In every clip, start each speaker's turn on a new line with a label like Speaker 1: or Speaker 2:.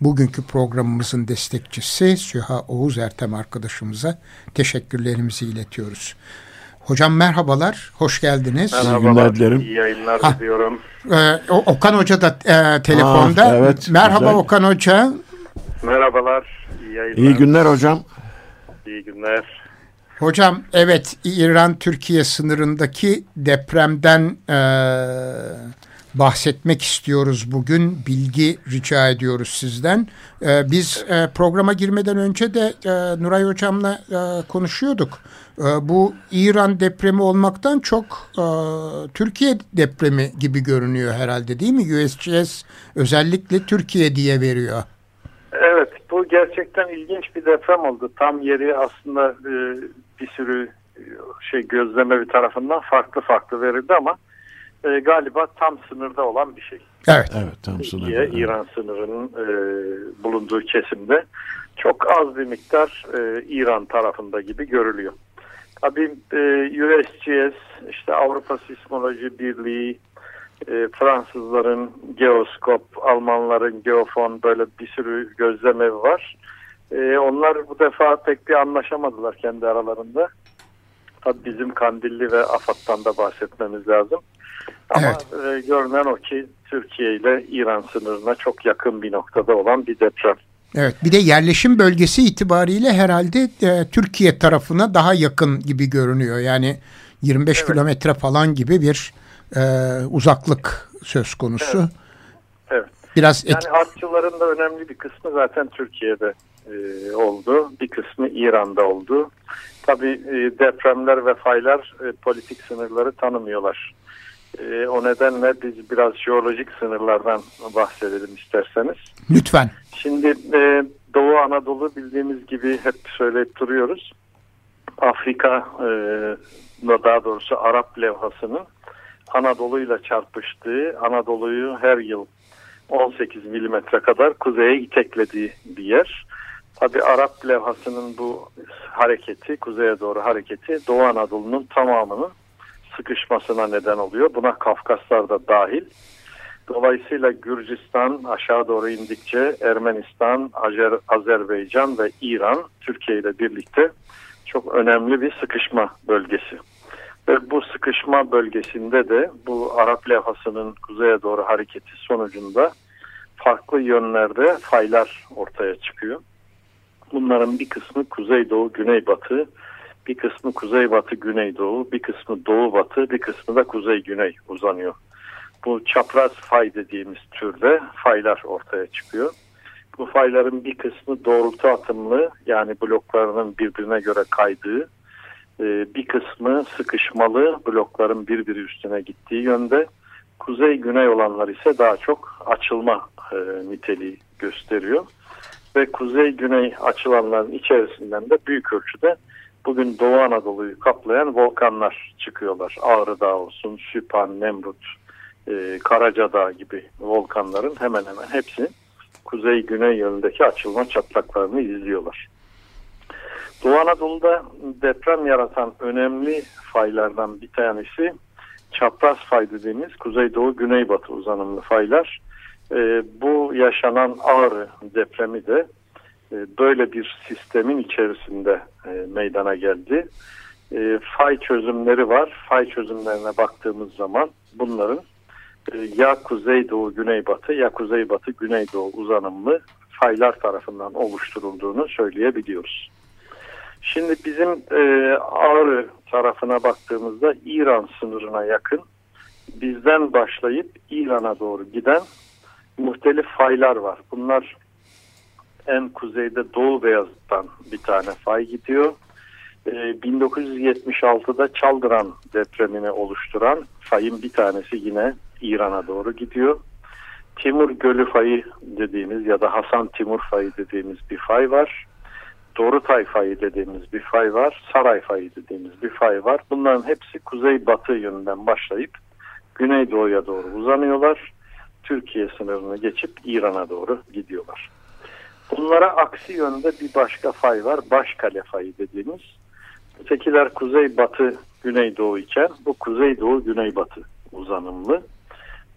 Speaker 1: Bugünkü programımızın destekçisi Süha Oğuz Ertem arkadaşımıza teşekkürlerimizi iletiyoruz. Hocam merhabalar, hoş geldiniz.
Speaker 2: Merhabalar, İyi günler dilerim. İyi yayınlar ha, diliyorum.
Speaker 1: E, Okan Hoca da e, telefonda. Ha, evet, Merhaba güzel. Okan Hoca.
Speaker 2: Merhabalar, iyi yayınlar.
Speaker 3: İyi günler hocam.
Speaker 2: İyi günler.
Speaker 1: Hocam evet İran-Türkiye sınırındaki depremden e, bahsetmek istiyoruz bugün. Bilgi rica ediyoruz sizden. Ee, biz e, programa girmeden önce de e, Nuray Hocam'la e, konuşuyorduk. E, bu İran depremi olmaktan çok e, Türkiye depremi gibi görünüyor herhalde değil mi? USGS özellikle Türkiye diye veriyor.
Speaker 2: Evet bu gerçekten ilginç bir deprem oldu. Tam yeri aslında e, bir sürü şey gözleme bir tarafından farklı farklı verildi ama e, galiba tam sınırda olan bir şey.
Speaker 1: Evet.
Speaker 3: Evet tam sınırda.
Speaker 2: Evet. İran sınırının e, bulunduğu kesimde çok az bir miktar e, İran tarafında gibi görülüyor. Tabii e, USGS, işte Avrupa Sismoloji Birliği, e, Fransızların Geoskop, Almanların Geofon böyle bir sürü gözleme var. E, onlar bu defa pek bir anlaşamadılar kendi aralarında. Tabii bizim Kandilli ve AFAD'dan da bahsetmemiz lazım. Ama evet. e, görünen o ki Türkiye ile İran sınırına çok yakın bir noktada olan bir deprem.
Speaker 1: Evet bir de yerleşim bölgesi itibariyle herhalde e, Türkiye tarafına daha yakın gibi görünüyor. Yani 25 evet. kilometre falan gibi bir e, uzaklık söz konusu.
Speaker 2: Evet. evet. Biraz et... Yani artçıların da önemli bir kısmı zaten Türkiye'de e, oldu. Bir kısmı İran'da oldu. Tabii e, depremler ve faylar e, politik sınırları tanımıyorlar. E, o nedenle biz biraz jeolojik sınırlardan bahsedelim isterseniz.
Speaker 1: Lütfen.
Speaker 2: Şimdi e, Doğu Anadolu bildiğimiz gibi hep söyleyip duruyoruz. Afrika e, daha doğrusu Arap levhasının Anadolu ile çarpıştığı, Anadolu'yu her yıl 18 milimetre kadar kuzeye iteklediği bir yer. Tabi Arap levhasının bu hareketi, kuzeye doğru hareketi Doğu Anadolu'nun tamamının sıkışmasına neden oluyor. Buna Kafkaslar da dahil. Dolayısıyla Gürcistan aşağı doğru indikçe Ermenistan, Azer, Azerbaycan ve İran Türkiye ile birlikte çok önemli bir sıkışma bölgesi. Ve bu sıkışma bölgesinde de bu Arap levhasının kuzeye doğru hareketi sonucunda farklı yönlerde faylar ortaya çıkıyor. Bunların bir kısmı kuzeydoğu, güneybatı, bir kısmı kuzeybatı, güneydoğu, bir kısmı doğu-batı, bir kısmı da kuzey-güney uzanıyor. Bu çapraz fay dediğimiz türde faylar ortaya çıkıyor. Bu fayların bir kısmı doğrultu atımlı yani bloklarının birbirine göre kaydığı, e, bir kısmı sıkışmalı blokların birbiri üstüne gittiği yönde. Kuzey-güney olanlar ise daha çok açılma e, niteliği gösteriyor. Ve kuzey-güney açılanların içerisinden de büyük ölçüde bugün Doğu Anadolu'yu kaplayan volkanlar çıkıyorlar. Ağrı Dağı olsun, Süphan, Nemrut, e, Karacadağ gibi volkanların hemen hemen hepsi kuzey-güney yönündeki açılma çatlaklarını izliyorlar. Doğu Anadolu'da deprem yaratan önemli faylardan bir tanesi çapraz fay dediğimiz kuzeydoğu güneybatı uzanımlı faylar. E, bu yaşanan Ağrı depremi de böyle bir sistemin içerisinde e, meydana geldi. E, fay çözümleri var. Fay çözümlerine baktığımız zaman bunların ya kuzeydoğu güneybatı ya kuzeybatı güneydoğu uzanımlı faylar tarafından oluşturulduğunu söyleyebiliyoruz. Şimdi bizim e, Ağrı tarafına baktığımızda İran sınırına yakın bizden başlayıp İran'a doğru giden muhtelif faylar var. Bunlar en kuzeyde Doğu Beyazıt'tan bir tane fay gidiyor. 1976'da ee, Çaldıran depremini oluşturan fayın bir tanesi yine İran'a doğru gidiyor. Timur Gölü fayı dediğimiz ya da Hasan Timur fayı dediğimiz bir fay var. Dorutay fayı dediğimiz bir fay var. Saray fayı dediğimiz bir fay var. Bunların hepsi kuzey-batı yönünden başlayıp güneydoğuya doğru uzanıyorlar. Türkiye sınırını geçip İran'a doğru gidiyorlar. Bunlara aksi yönde bir başka fay var. Başkale fayı dediğimiz. Ötekiler kuzey-batı, güneydoğu iken bu kuzeydoğu, güneybatı uzanımlı.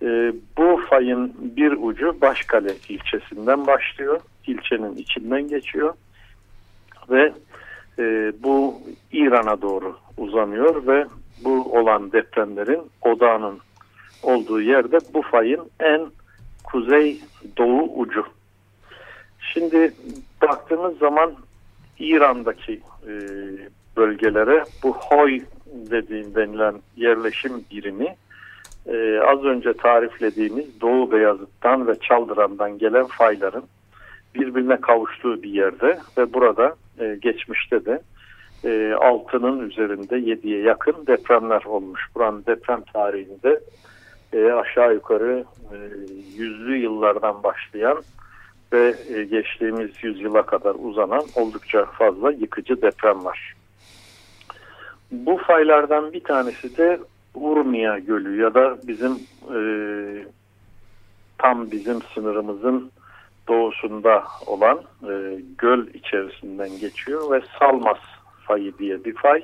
Speaker 2: E, bu fayın bir ucu Başkale ilçesinden başlıyor. İlçenin içinden geçiyor. Ve e, bu İran'a doğru uzanıyor ve bu olan depremlerin odağının olduğu yerde bu fayın en kuzey doğu ucu. Şimdi baktığımız zaman İran'daki e, bölgelere bu Hoy dediğim denilen yerleşim birimi e, az önce tariflediğimiz Doğu Beyazıt'tan ve Çaldıran'dan gelen fayların birbirine kavuştuğu bir yerde ve burada e, geçmişte de e, 6'nın üzerinde 7'ye yakın depremler olmuş. Buranın deprem tarihinde e, aşağı yukarı e, yüzlü yıllardan başlayan ve e, geçtiğimiz yüzyıla kadar uzanan oldukça fazla yıkıcı deprem var. Bu faylardan bir tanesi de Urmia Gölü ya da bizim e, tam bizim sınırımızın doğusunda olan e, göl içerisinden geçiyor ve Salmas fayı diye bir fay.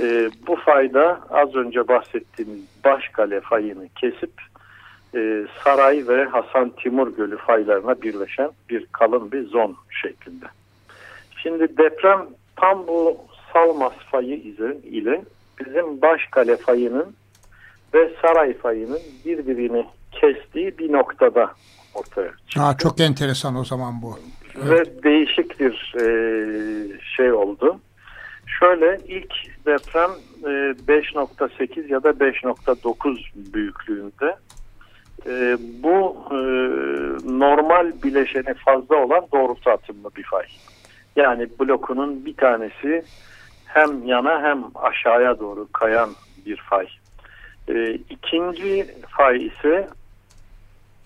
Speaker 2: E, bu fayda az önce bahsettiğimiz Başkale fayını kesip e, Saray ve Hasan Timur Gölü faylarına birleşen bir kalın bir zon şeklinde. Şimdi deprem tam bu Salmas fayı ile bizim Başkale fayının ve Saray fayının birbirini kestiği bir noktada ortaya çıktı.
Speaker 1: Aa, çok enteresan o zaman bu.
Speaker 2: Evet. Ve değişik bir e, şey oldu. Şöyle ilk deprem e, 5.8 ya da 5.9 büyüklüğünde. E, bu e, normal bileşeni fazla olan doğrultu atımlı bir fay. Yani blokunun bir tanesi hem yana hem aşağıya doğru kayan bir fay. E, ikinci fay ise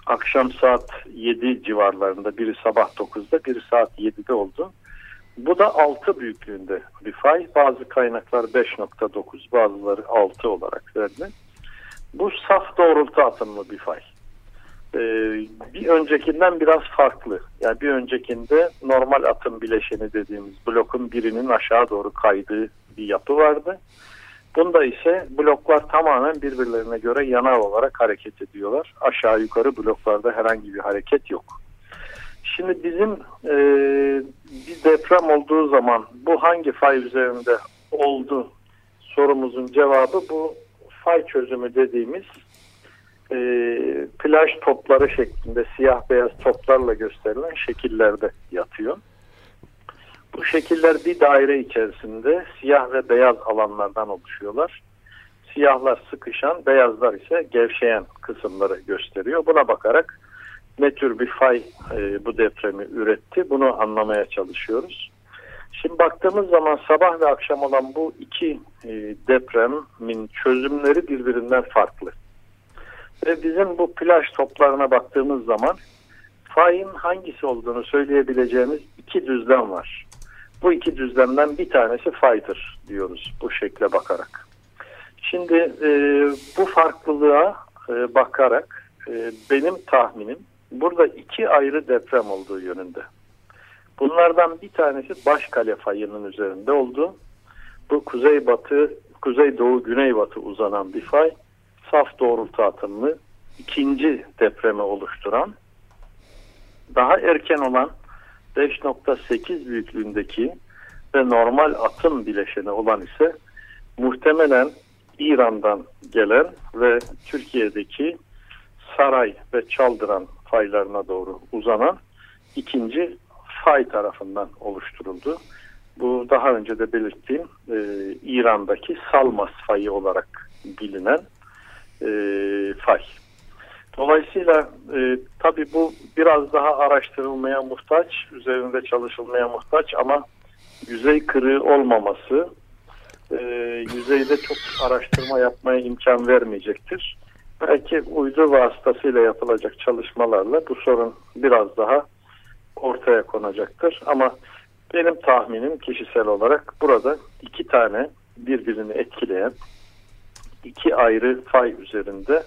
Speaker 2: akşam saat 7 civarlarında biri sabah 9'da biri saat 7'de oldu. Bu da 6 büyüklüğünde bir fay. Bazı kaynaklar 5.9 bazıları 6 olarak verdi. Bu saf doğrultu atımlı bir fay. Ee, bir öncekinden biraz farklı. Yani bir öncekinde normal atım bileşeni dediğimiz blokun birinin aşağı doğru kaydığı bir yapı vardı. Bunda ise bloklar tamamen birbirlerine göre yanal olarak hareket ediyorlar. Aşağı yukarı bloklarda herhangi bir hareket yok. Şimdi bizim e, bir deprem olduğu zaman bu hangi fay üzerinde oldu sorumuzun cevabı bu fay çözümü dediğimiz e, plaj topları şeklinde siyah beyaz toplarla gösterilen şekillerde yatıyor. Bu şekiller bir daire içerisinde siyah ve beyaz alanlardan oluşuyorlar. Siyahlar sıkışan, beyazlar ise gevşeyen kısımları gösteriyor. Buna bakarak ne tür bir fay e, bu depremi üretti bunu anlamaya çalışıyoruz. Şimdi baktığımız zaman sabah ve akşam olan bu iki e, depremin çözümleri birbirinden farklı. Ve bizim bu plaj toplarına baktığımız zaman fayın hangisi olduğunu söyleyebileceğimiz iki düzlem var. Bu iki düzlemden bir tanesi faydır diyoruz bu şekle bakarak. Şimdi e, bu farklılığa e, bakarak e, benim tahminim burada iki ayrı deprem olduğu yönünde. Bunlardan bir tanesi Başkale fayının üzerinde oldu. Bu kuzeybatı, kuzeydoğu, güneybatı uzanan bir fay. Saf doğrultu atımlı ikinci depremi oluşturan daha erken olan 5.8 büyüklüğündeki ve normal atım bileşeni olan ise muhtemelen İran'dan gelen ve Türkiye'deki Saray ve Çaldıran faylarına doğru uzanan ikinci fay tarafından oluşturuldu. Bu daha önce de belirttiğim e, İran'daki Salmas fayı olarak bilinen e, fay. Dolayısıyla e, tabii bu biraz daha araştırılmaya muhtaç, üzerinde çalışılmaya muhtaç ama yüzey kırığı olmaması e, yüzeyde çok araştırma yapmaya imkan vermeyecektir. Belki uydu vasıtasıyla yapılacak çalışmalarla bu sorun biraz daha ortaya konacaktır. Ama benim tahminim kişisel olarak burada iki tane birbirini etkileyen iki ayrı fay üzerinde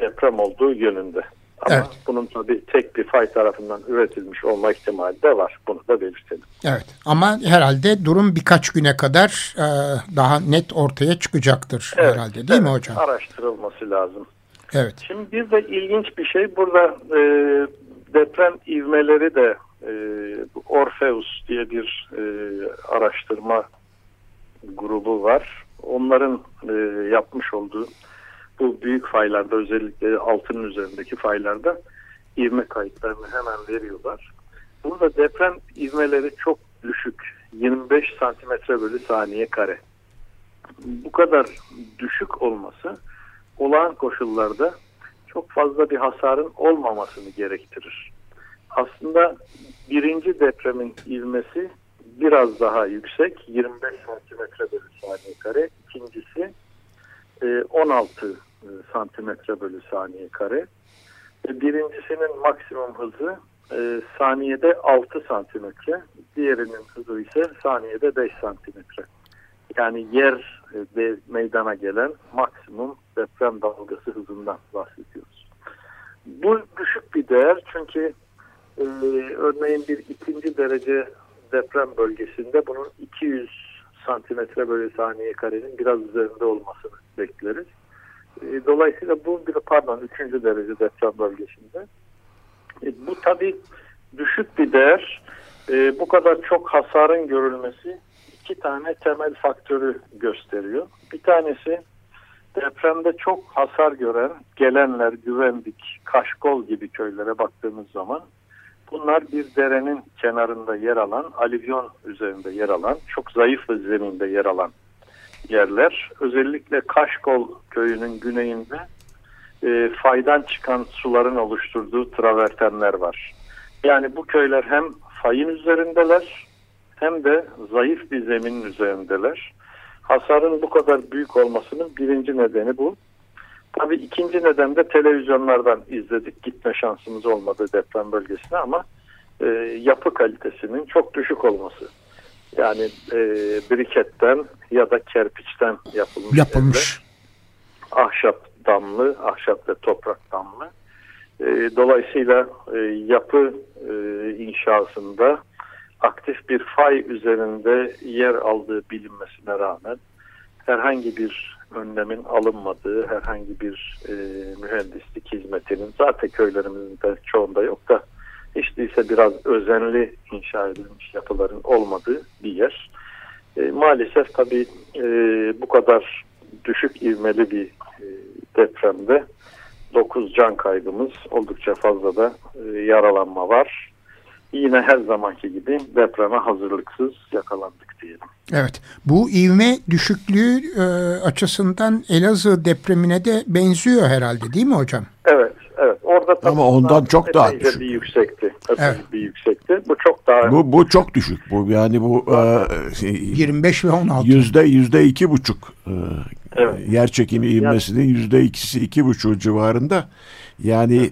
Speaker 2: deprem olduğu yönünde. Ama
Speaker 1: Evet.
Speaker 2: bunun tabii tek bir fay tarafından üretilmiş olma ihtimali de var. Bunu da belirtelim.
Speaker 1: Evet ama herhalde durum birkaç güne kadar e, daha net ortaya çıkacaktır
Speaker 2: Evet,
Speaker 1: herhalde değil mi
Speaker 2: evet,
Speaker 1: hocam?
Speaker 2: Araştırılması lazım.
Speaker 1: Evet.
Speaker 2: Şimdi bir de ilginç bir şey burada e, deprem ivmeleri de e, Orpheus diye bir e, araştırma grubu var. Onların e, yapmış olduğu bu büyük faylarda özellikle altının üzerindeki faylarda ivme kayıtlarını hemen veriyorlar. Burada deprem ivmeleri çok düşük. 25 santimetre bölü saniye kare. Bu kadar düşük olması olağan koşullarda çok fazla bir hasarın olmamasını gerektirir. Aslında birinci depremin ivmesi biraz daha yüksek 25 santimetre bölü saniye kare. İkincisi e, 16 e, santimetre bölü saniye kare. E, Birincisinin maksimum hızı e, saniyede 6 santimetre. Diğerinin hızı ise saniyede 5 santimetre. Yani yer e, meydana gelen maksimum deprem dalgası hızından bahsediyoruz. Bu düşük bir değer çünkü e, örneğin bir ikinci derece deprem bölgesinde bunun 200 santimetre bölü saniye karenin biraz üzerinde olmasını bekleriz. E, dolayısıyla bu bir pardon üçüncü derece deprem bölgesinde. E, bu tabi düşük bir değer. E, bu kadar çok hasarın görülmesi iki tane temel faktörü gösteriyor. Bir tanesi depremde çok hasar gören Gelenler, Güvendik, Kaşkol gibi köylere baktığımız zaman bunlar bir derenin kenarında yer alan, alivyon üzerinde yer alan, çok zayıf bir zeminde yer alan yerler. Özellikle Kaşkol köyünün güneyinde e, faydan çıkan suların oluşturduğu travertenler var. Yani bu köyler hem fayın üzerindeler hem de zayıf bir zeminin üzerindeler. Hasarın bu kadar büyük olmasının birinci nedeni bu. Tabii ikinci neden de televizyonlardan izledik. Gitme şansımız olmadı deprem bölgesine ama e, yapı kalitesinin çok düşük olması. Yani e, briketten ya da kerpiçten yapılmış.
Speaker 1: Yapılmış.
Speaker 2: evler. Ahşap damlı, ahşap ve toprak damlı. E, dolayısıyla e, yapı e, inşasında aktif bir fay üzerinde yer aldığı bilinmesine rağmen herhangi bir önlemin alınmadığı, herhangi bir e, mühendislik hizmetinin zaten köylerimizin de çoğunda yok da hiç değilse biraz özenli inşa edilmiş yapıların olmadığı bir yer. E, maalesef tabii e, bu kadar düşük ivmeli bir e, depremde 9 can kaybımız oldukça fazla da e, yaralanma var. Yine her zamanki gibi depreme hazırlıksız yakalandık diyelim.
Speaker 1: Evet. Bu ivme düşüklüğü e, açısından Elazığ depremine de benziyor herhalde değil mi hocam?
Speaker 2: Evet, evet. Orada
Speaker 3: Ama ondan çok daha düşük.
Speaker 2: bir yüksekti.
Speaker 1: Evet.
Speaker 2: bir yüksekti. Bu çok daha
Speaker 3: Bu bu çok düşük. Bu yani bu e, şey,
Speaker 1: 25 ve 16.
Speaker 3: yüzde yüzde iki buçuk e,
Speaker 2: Evet.
Speaker 3: yer çekimi ivmesinin yüzde ikisi iki buçuğu civarında. Yani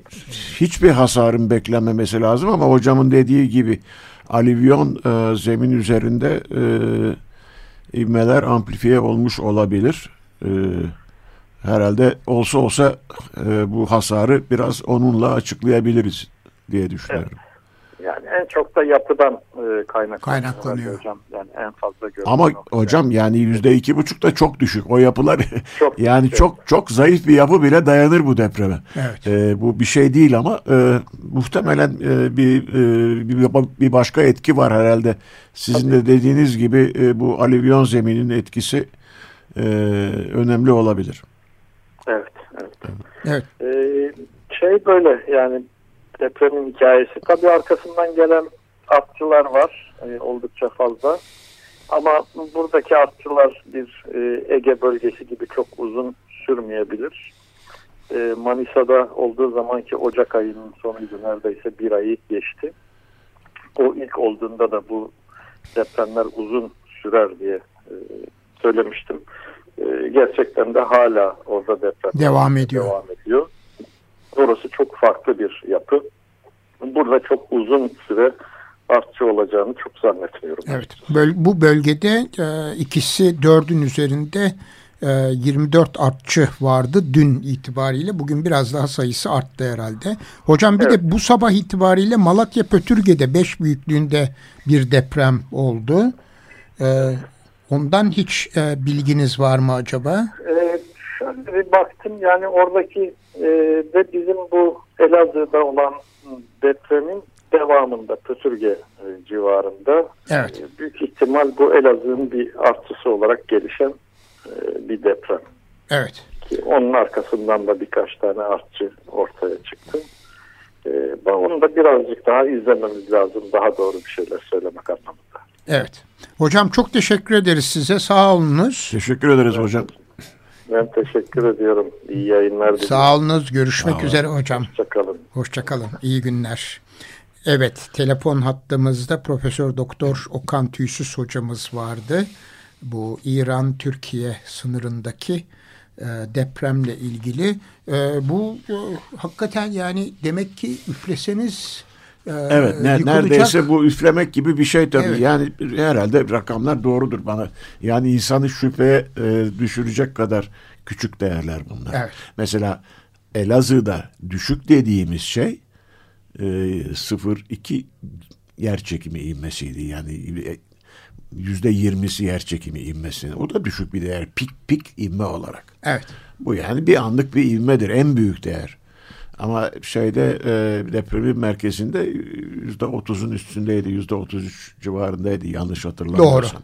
Speaker 3: hiçbir hasarın beklenmemesi lazım ama hocamın dediği gibi alivyon e, zemin üzerinde e, ivmeler amplifiye olmuş olabilir. E, herhalde olsa olsa e, bu hasarı biraz onunla açıklayabiliriz diye düşünüyorum.
Speaker 2: Yani en çok da yapıdan e, kaynaklanıyor.
Speaker 1: Kaynaklanıyor.
Speaker 2: Hocam. Yani en fazla görülen
Speaker 3: Ama
Speaker 2: nokta.
Speaker 3: hocam yani yüzde iki buçuk da çok düşük. O yapılar
Speaker 2: Çok
Speaker 3: yani
Speaker 2: yüksek.
Speaker 3: çok çok zayıf bir yapı bile dayanır bu depreme.
Speaker 1: Evet.
Speaker 3: Ee, bu bir şey değil ama e, muhtemelen e, bir, e, bir bir başka etki var herhalde. Sizin de dediğiniz gibi e, bu alüvyon zeminin etkisi e, önemli olabilir.
Speaker 2: Evet, evet.
Speaker 1: Evet.
Speaker 2: Ee, şey böyle yani depremin hikayesi. Tabii arkasından gelen artçılar var e, oldukça fazla. Ama buradaki artçılar bir e, Ege bölgesi gibi çok uzun sürmeyebilir. e, Manisa'da olduğu zamanki Ocak ayının sonuydu neredeyse bir ayı geçti. O ilk olduğunda da bu depremler uzun sürer diye e, söylemiştim. E, gerçekten de hala orada deprem
Speaker 1: devam ediyor.
Speaker 2: Devam ediyor. Orası çok farklı bir yapı. Burada çok uzun süre artçı olacağını çok zannetmiyorum.
Speaker 1: Evet. Böl bu bölgede e, ikisi dördün üzerinde e, 24 artçı vardı dün itibariyle. Bugün biraz daha sayısı arttı herhalde. Hocam bir
Speaker 2: Evet.
Speaker 1: de bu sabah itibariyle Malatya Pötürge'de 5 büyüklüğünde bir deprem oldu. E, ondan hiç e, bilginiz var mı acaba?
Speaker 2: Ee, şöyle bir baktım yani oradaki e, de bizim bu Elazığ'da olan depremin devamında Pötürge e, civarında
Speaker 1: Evet.
Speaker 2: e, büyük ihtimal bu Elazığ'ın bir artısı olarak gelişen e, bir deprem.
Speaker 1: Evet.
Speaker 2: Ki onun arkasından da birkaç tane artçı ortaya çıktı. E, ben onu da birazcık daha izlememiz lazım. Daha doğru bir şeyler söylemek anlamında.
Speaker 1: Evet. Hocam çok teşekkür ederiz size. Sağ olunuz.
Speaker 3: Teşekkür ederiz hocam.
Speaker 2: Ben teşekkür ediyorum. İyi yayınlar diliyorum.
Speaker 1: Sağ olunuz. Görüşmek
Speaker 3: Sağ
Speaker 1: üzere hocam.
Speaker 2: Hoşçakalın.
Speaker 1: Hoşçakalın. İyi günler. Evet, telefon hattımızda Profesör Doktor Okan Tüysüz hocamız vardı. Bu İran-Türkiye sınırındaki e, depremle ilgili. E, bu e, hakikaten yani demek ki üfleseniz e,
Speaker 3: Evet ne,
Speaker 1: yıkılacak.
Speaker 3: neredeyse bu üflemek gibi bir şey tabii.
Speaker 1: Evet.
Speaker 3: Yani herhalde rakamlar doğrudur bana. Yani insanı şüpheye e, düşürecek kadar küçük değerler bunlar.
Speaker 1: Evet.
Speaker 3: Mesela Elazığ'da düşük dediğimiz şey e, 0.2 yer çekimi inmesiydi. Yani e, yüzde yirmisi yer çekimi inmesi. O da düşük bir değer. Pik pik inme olarak.
Speaker 1: Evet.
Speaker 3: Bu yani bir anlık bir ivmedir. En büyük değer. Ama şeyde e, depremin merkezinde yüzde otuzun üstündeydi. Yüzde otuz üç civarındaydı yanlış hatırlamıyorsam.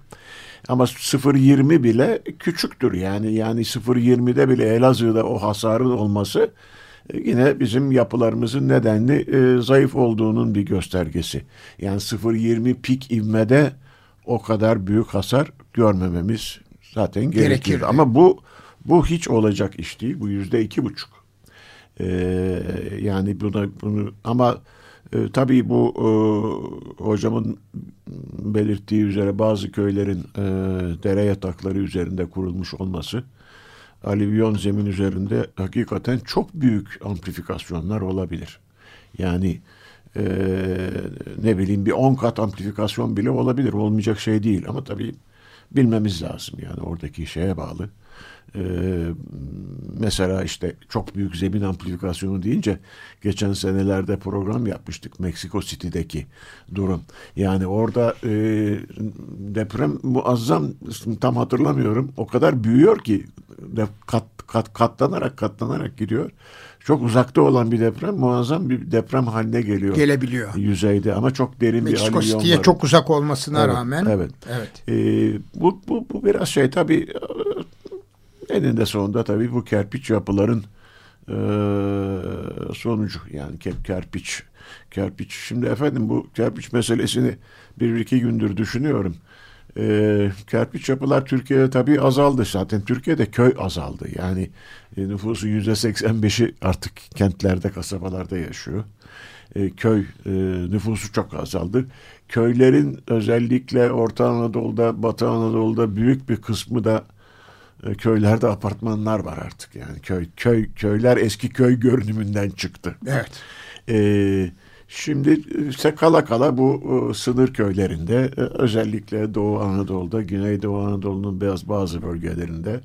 Speaker 3: Ama 0.20 bile küçüktür yani. Yani 0.20'de bile Elazığ'da o hasarın olması e, yine bizim yapılarımızın nedenli e, zayıf olduğunun bir göstergesi. Yani 0.20 pik ivmede o kadar büyük hasar görmememiz zaten. Gerekirdi. Ama bu bu hiç olacak iş değil. Bu yüzde iki buçuk. Ee, yani buna bunu ama e, tabii bu e, hocamın belirttiği üzere bazı köylerin e, dere yatakları üzerinde kurulmuş olması alüvyon zemin üzerinde hakikaten çok büyük amplifikasyonlar olabilir. Yani e, ne bileyim bir 10 kat amplifikasyon bile olabilir. Olmayacak şey değil ama tabii bilmemiz lazım yani oradaki şeye bağlı. Ee, mesela işte çok büyük zemin amplifikasyonu deyince geçen senelerde program yapmıştık Meksiko City'deki durum. Yani orada e, deprem muazzam tam hatırlamıyorum o kadar büyüyor ki kat, kat, katlanarak katlanarak gidiyor. Çok uzakta olan bir deprem muazzam bir deprem haline geliyor.
Speaker 1: Gelebiliyor.
Speaker 3: Yüzeyde ama çok derin
Speaker 1: Meksiko
Speaker 3: bir alüvyon
Speaker 1: City'ye çok uzak olmasına
Speaker 3: Evet,
Speaker 1: rağmen.
Speaker 3: evet.
Speaker 1: Evet.
Speaker 3: Ee, bu, bu, bu biraz şey tabii eninde sonunda tabii bu kerpiç yapıların e, sonucu. Yani ke- kerpiç kerpiç. Şimdi efendim bu kerpiç meselesini bir iki gündür düşünüyorum. E, kerpiç yapılar Türkiye'de tabii azaldı zaten. Türkiye'de köy azaldı. Yani e, nüfusun yüzde 85'i artık kentlerde kasabalarda yaşıyor. E, köy e, nüfusu çok azaldı. Köylerin özellikle Orta Anadolu'da, Batı Anadolu'da büyük bir kısmı da köylerde apartmanlar var artık. Yani köy köy köyler eski köy görünümünden çıktı.
Speaker 1: Evet.
Speaker 3: E, şimdi ise kala kala bu e, sınır köylerinde e, özellikle Doğu Anadolu'da, Güneydoğu Anadolu'nun bazı bazı bölgelerinde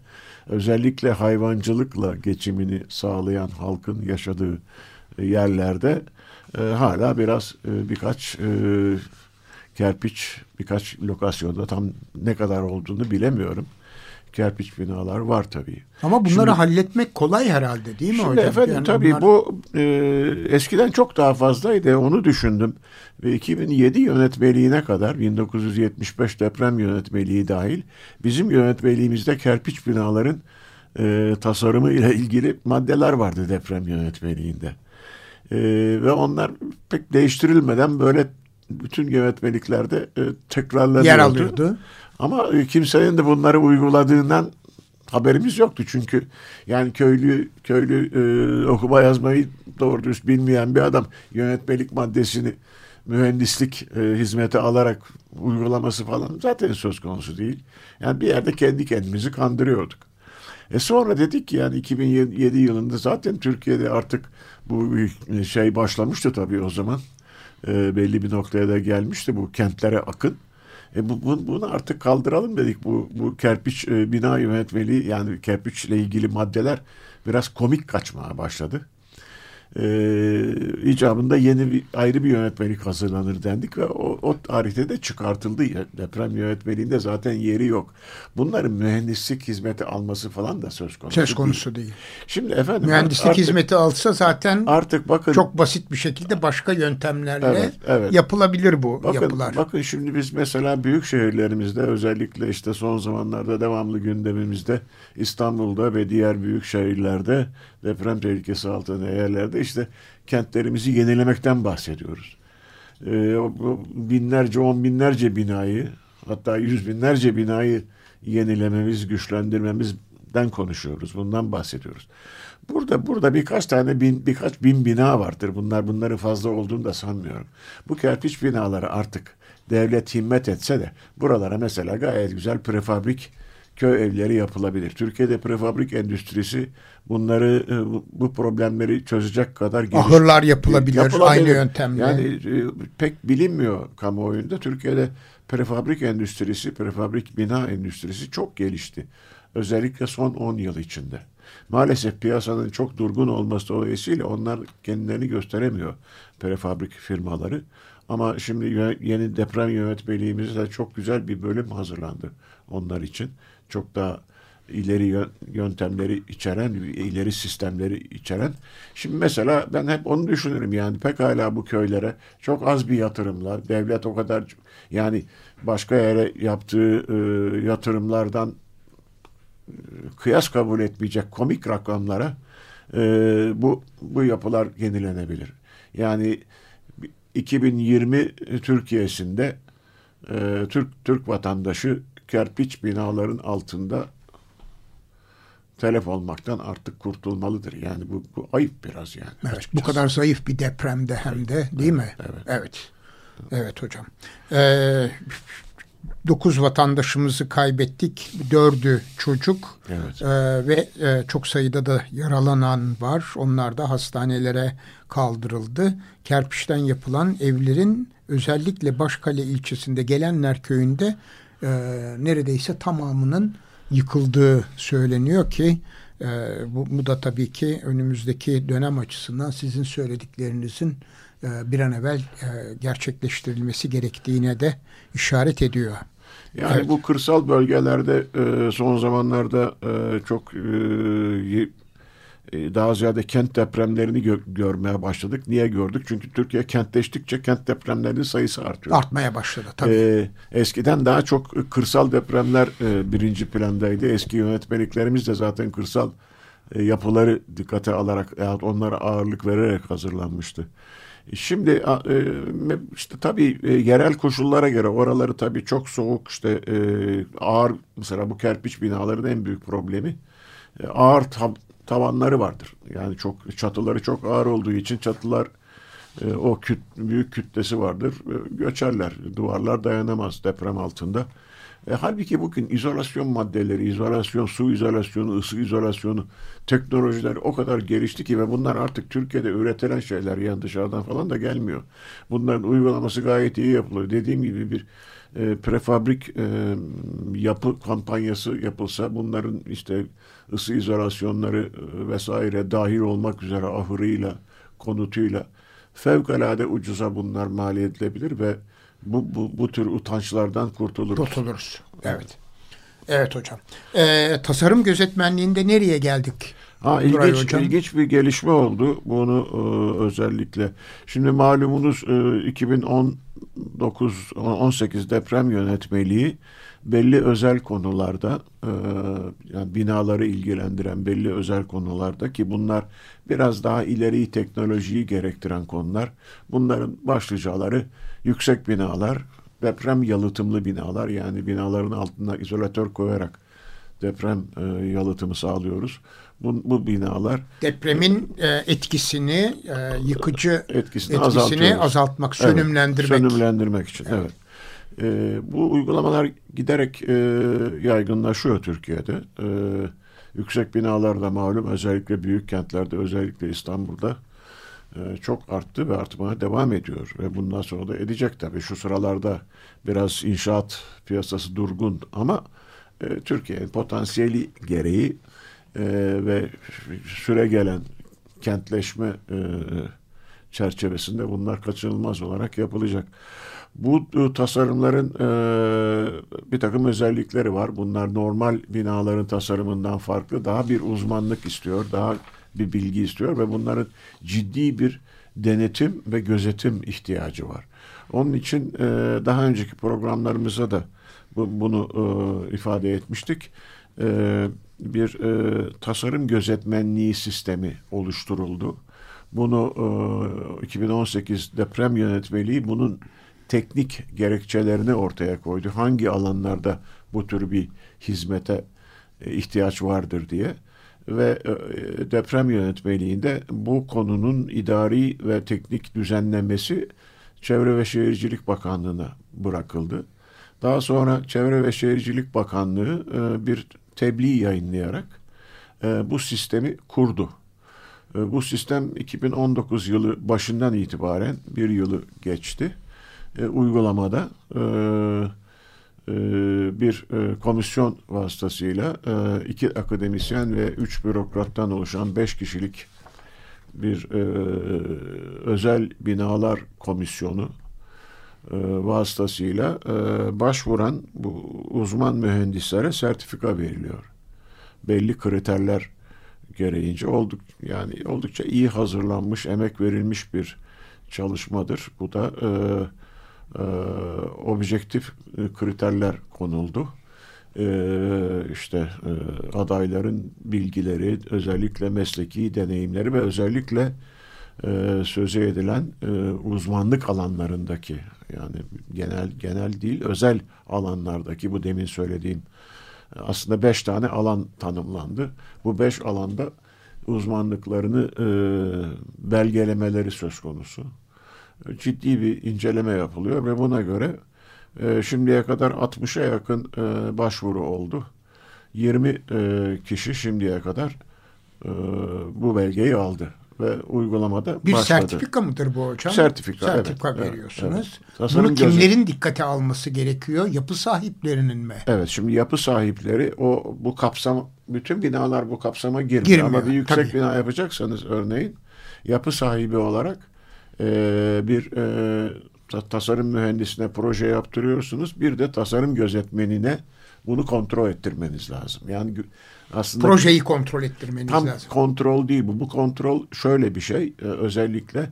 Speaker 3: özellikle hayvancılıkla geçimini sağlayan halkın yaşadığı e, yerlerde e, hala biraz e, birkaç e, kerpiç birkaç lokasyonda tam ne kadar olduğunu bilemiyorum. Kerpiç binalar var tabii.
Speaker 1: Ama bunları
Speaker 3: Şimdi-
Speaker 1: halletmek kolay herhalde değil mi
Speaker 3: Şimdi
Speaker 1: hocam?
Speaker 3: efendim
Speaker 1: Yani
Speaker 3: tabii
Speaker 1: bunlar-
Speaker 3: bu e, eskiden çok daha fazlaydı onu düşündüm. Ve 2007 yönetmeliğine kadar 1975 deprem yönetmeliği dahil bizim yönetmeliğimizde kerpiç binaların e, tasarımı ile ilgili maddeler vardı deprem yönetmeliğinde. E, ve onlar pek değiştirilmeden böyle bütün yönetmeliklerde e, tekrarlanıyordu.
Speaker 1: yer alıyordu.
Speaker 3: Ama e, kimsenin de bunları uyguladığından haberimiz yoktu çünkü yani köylü köylü e, okuma yazmayı doğru dürüst bilmeyen bir adam yönetmelik maddesini mühendislik e, hizmeti alarak uygulaması falan zaten söz konusu değil. Yani bir yerde kendi kendimizi kandırıyorduk. E sonra dedik ki yani 2007 yılında zaten Türkiye'de artık bu şey başlamıştı tabii o zaman. E, belli bir noktaya da gelmişti bu kentlere akın. E bu, bu, bunu artık kaldıralım dedik. Bu, bu kerpiç e, bina yönetmeliği yani kerpiçle ilgili maddeler biraz komik kaçmaya başladı e, icabında yeni bir ayrı bir yönetmelik hazırlanır dendik ve o, o tarihte de çıkartıldı. Deprem yönetmeliğinde zaten yeri yok. Bunların mühendislik hizmeti alması falan da söz konusu,
Speaker 1: söz konusu değil. değil.
Speaker 3: Şimdi efendim
Speaker 1: mühendislik artık, hizmeti alsa zaten
Speaker 3: artık bakın
Speaker 1: çok basit bir şekilde başka yöntemlerle evet, evet. yapılabilir bu
Speaker 3: bakın,
Speaker 1: yapılar.
Speaker 3: Bakın şimdi biz mesela büyük şehirlerimizde özellikle işte son zamanlarda devamlı gündemimizde İstanbul'da ve diğer büyük şehirlerde deprem tehlikesi altında yerlerde işte kentlerimizi yenilemekten bahsediyoruz. Ee, binlerce, on binlerce binayı hatta yüz binlerce binayı yenilememiz, güçlendirmemizden konuşuyoruz. Bundan bahsediyoruz. Burada burada birkaç tane bin, birkaç bin bina vardır. Bunlar bunların fazla olduğunu da sanmıyorum. Bu kerpiç binaları artık devlet himmet etse de buralara mesela gayet güzel prefabrik köy evleri yapılabilir. Türkiye'de prefabrik endüstrisi bunları e, bu problemleri çözecek kadar
Speaker 1: geliş, ahırlar yapılabilir, yapılabilir aynı yöntemle.
Speaker 3: Yani e, pek bilinmiyor kamuoyunda. Türkiye'de prefabrik endüstrisi, prefabrik bina endüstrisi çok gelişti. Özellikle son 10 yıl içinde. Maalesef piyasanın çok durgun olması dolayısıyla onlar kendilerini gösteremiyor prefabrik firmaları. Ama şimdi yeni deprem yönetmeliğimizde çok güzel bir bölüm hazırlandı onlar için çok daha ileri yöntemleri içeren, ileri sistemleri içeren. Şimdi mesela ben hep onu düşünürüm yani pekala bu köylere çok az bir yatırımla devlet o kadar yani başka yere yaptığı e, yatırımlardan e, kıyas kabul etmeyecek komik rakamlara e, bu bu yapılar yenilenebilir. Yani 2020 Türkiye'sinde e, Türk Türk vatandaşı kerpiç binaların altında telef olmaktan artık kurtulmalıdır. Yani bu, bu ayıp biraz yani.
Speaker 1: Evet, açıkçası. bu kadar zayıf bir depremde hem de değil
Speaker 3: evet,
Speaker 1: mi?
Speaker 3: Evet.
Speaker 1: Evet, evet hocam. Ee, dokuz vatandaşımızı kaybettik. Dördü çocuk
Speaker 3: evet.
Speaker 1: ee, ve e, çok sayıda da yaralanan var. Onlar da hastanelere kaldırıldı. Kerpiçten yapılan evlerin özellikle Başkale ilçesinde Gelenler köyünde e, neredeyse tamamının yıkıldığı söyleniyor ki e, bu, bu da tabii ki önümüzdeki dönem açısından sizin söylediklerinizin e, bir an evvel e, gerçekleştirilmesi gerektiğine de işaret ediyor.
Speaker 3: Yani evet. bu kırsal bölgelerde e, son zamanlarda e, çok e, daha ziyade kent depremlerini gö görmeye başladık. Niye gördük? Çünkü Türkiye kentleştikçe kent depremlerinin sayısı artıyor.
Speaker 1: Artmaya başladı tabii.
Speaker 3: Ee, eskiden daha çok kırsal depremler e, birinci plandaydı. Eski yönetmeliklerimiz de zaten kırsal e, yapıları dikkate alarak yahut onlara ağırlık vererek hazırlanmıştı. Şimdi e, işte tabii e, yerel koşullara göre oraları tabii çok soğuk işte e, ağır mesela bu kerpiç binaların en büyük problemi ağır tavanları vardır. Yani çok çatıları çok ağır olduğu için çatılar e, o küt, büyük kütlesi vardır. E, göçerler. Duvarlar dayanamaz deprem altında. E, halbuki bugün izolasyon maddeleri, izolasyon, su izolasyonu, ısı izolasyonu, teknolojiler o kadar gelişti ki ve bunlar artık Türkiye'de üretilen şeyler yani dışarıdan falan da gelmiyor. Bunların uygulaması gayet iyi yapılıyor. Dediğim gibi bir e, prefabrik e, yapı kampanyası yapılsa bunların işte ısı izolasyonları e, vesaire dahil olmak üzere ahırıyla, konutuyla fevkalade ucuza bunlar mal edilebilir ve bu, bu, bu tür utançlardan kurtuluruz.
Speaker 1: Kurtuluruz. Evet. Evet hocam. Ee, tasarım gözetmenliğinde nereye geldik?
Speaker 3: Ha, ilginç, hocam. ilginç bir gelişme oldu. Bunu e, özellikle. Şimdi malumunuz e, 2019 18 deprem yönetmeliği belli özel konularda e, yani binaları ilgilendiren belli özel konularda ki bunlar biraz daha ileri teknolojiyi gerektiren konular. Bunların başlıcaları yüksek binalar, deprem yalıtımlı binalar yani binaların altına izolatör koyarak deprem e, yalıtımı sağlıyoruz. Bu, bu binalar
Speaker 1: depremin e, etkisini e, yıkıcı
Speaker 3: etkisini,
Speaker 1: etkisini azaltmak, sönümlendirmek.
Speaker 3: Evet, sönümlendirmek için. Evet. evet. E, bu uygulamalar giderek e, yaygınlaşıyor Türkiye'de. E, yüksek binalarda malum özellikle büyük kentlerde özellikle İstanbul'da e, çok arttı ve artmaya devam ediyor. Ve bundan sonra da edecek tabii. Şu sıralarda biraz inşaat piyasası durgun ama e, Türkiye'nin potansiyeli gereği e, ve süre gelen kentleşme e, çerçevesinde bunlar kaçınılmaz olarak yapılacak. Bu e, tasarımların e, bir takım özellikleri var. Bunlar normal binaların tasarımından farklı. Daha bir uzmanlık istiyor, daha bir bilgi istiyor ve bunların ciddi bir denetim ve gözetim ihtiyacı var. Onun için e, daha önceki programlarımızda da bu, bunu e, ifade etmiştik. E, bir e, tasarım gözetmenliği sistemi oluşturuldu. Bunu e, 2018 deprem yönetmeliği bunun teknik gerekçelerini ortaya koydu. Hangi alanlarda bu tür bir hizmete e, ihtiyaç vardır diye ve e, deprem yönetmeliğinde bu konunun idari ve teknik düzenlemesi Çevre ve Şehircilik Bakanlığı'na bırakıldı. Daha sonra Çevre ve Şehircilik Bakanlığı e, bir tebliğ yayınlayarak bu sistemi kurdu. Bu sistem 2019 yılı başından itibaren bir yılı geçti e, uygulamada e, e, bir e, komisyon vasıtasıyla e, iki akademisyen ve üç bürokrattan oluşan beş kişilik bir e, özel binalar komisyonu e, vasıtasıyla e, başvuran bu uzman mühendislere sertifika veriliyor. Belli kriterler gereğince olduk yani oldukça iyi hazırlanmış, emek verilmiş bir çalışmadır. Bu da e, e, objektif kriterler konuldu. E, işte e, adayların bilgileri, özellikle mesleki deneyimleri ve özellikle e, söze edilen e, uzmanlık alanlarındaki yani genel genel değil özel alanlardaki bu demin söylediğim aslında beş tane alan tanımlandı. Bu beş alanda uzmanlıklarını e, belgelemeleri söz konusu ciddi bir inceleme yapılıyor ve buna göre e, şimdiye kadar 60'a yakın e, başvuru oldu. 20 e, kişi şimdiye kadar e, bu belgeyi aldı ve uygulamada
Speaker 1: bir
Speaker 3: başladı.
Speaker 1: sertifika mıdır bu hocam?
Speaker 3: Sertifika,
Speaker 1: sertifika
Speaker 3: evet,
Speaker 1: veriyorsunuz.
Speaker 3: Evet,
Speaker 1: Bunu kimlerin gözü... dikkate alması gerekiyor? Yapı sahiplerinin mi?
Speaker 3: Evet, şimdi yapı sahipleri o bu kapsam bütün binalar bu kapsama girmiyor,
Speaker 1: girmiyor
Speaker 3: ama bir yüksek tabii. bina yapacaksanız örneğin yapı sahibi olarak e, bir e, tasarım mühendisine proje yaptırıyorsunuz. Bir de tasarım gözetmenine bunu kontrol ettirmeniz lazım. Yani aslında
Speaker 1: projeyi kontrol ettirmeniz
Speaker 3: tam
Speaker 1: lazım.
Speaker 3: kontrol değil bu. Bu kontrol şöyle bir şey. E, özellikle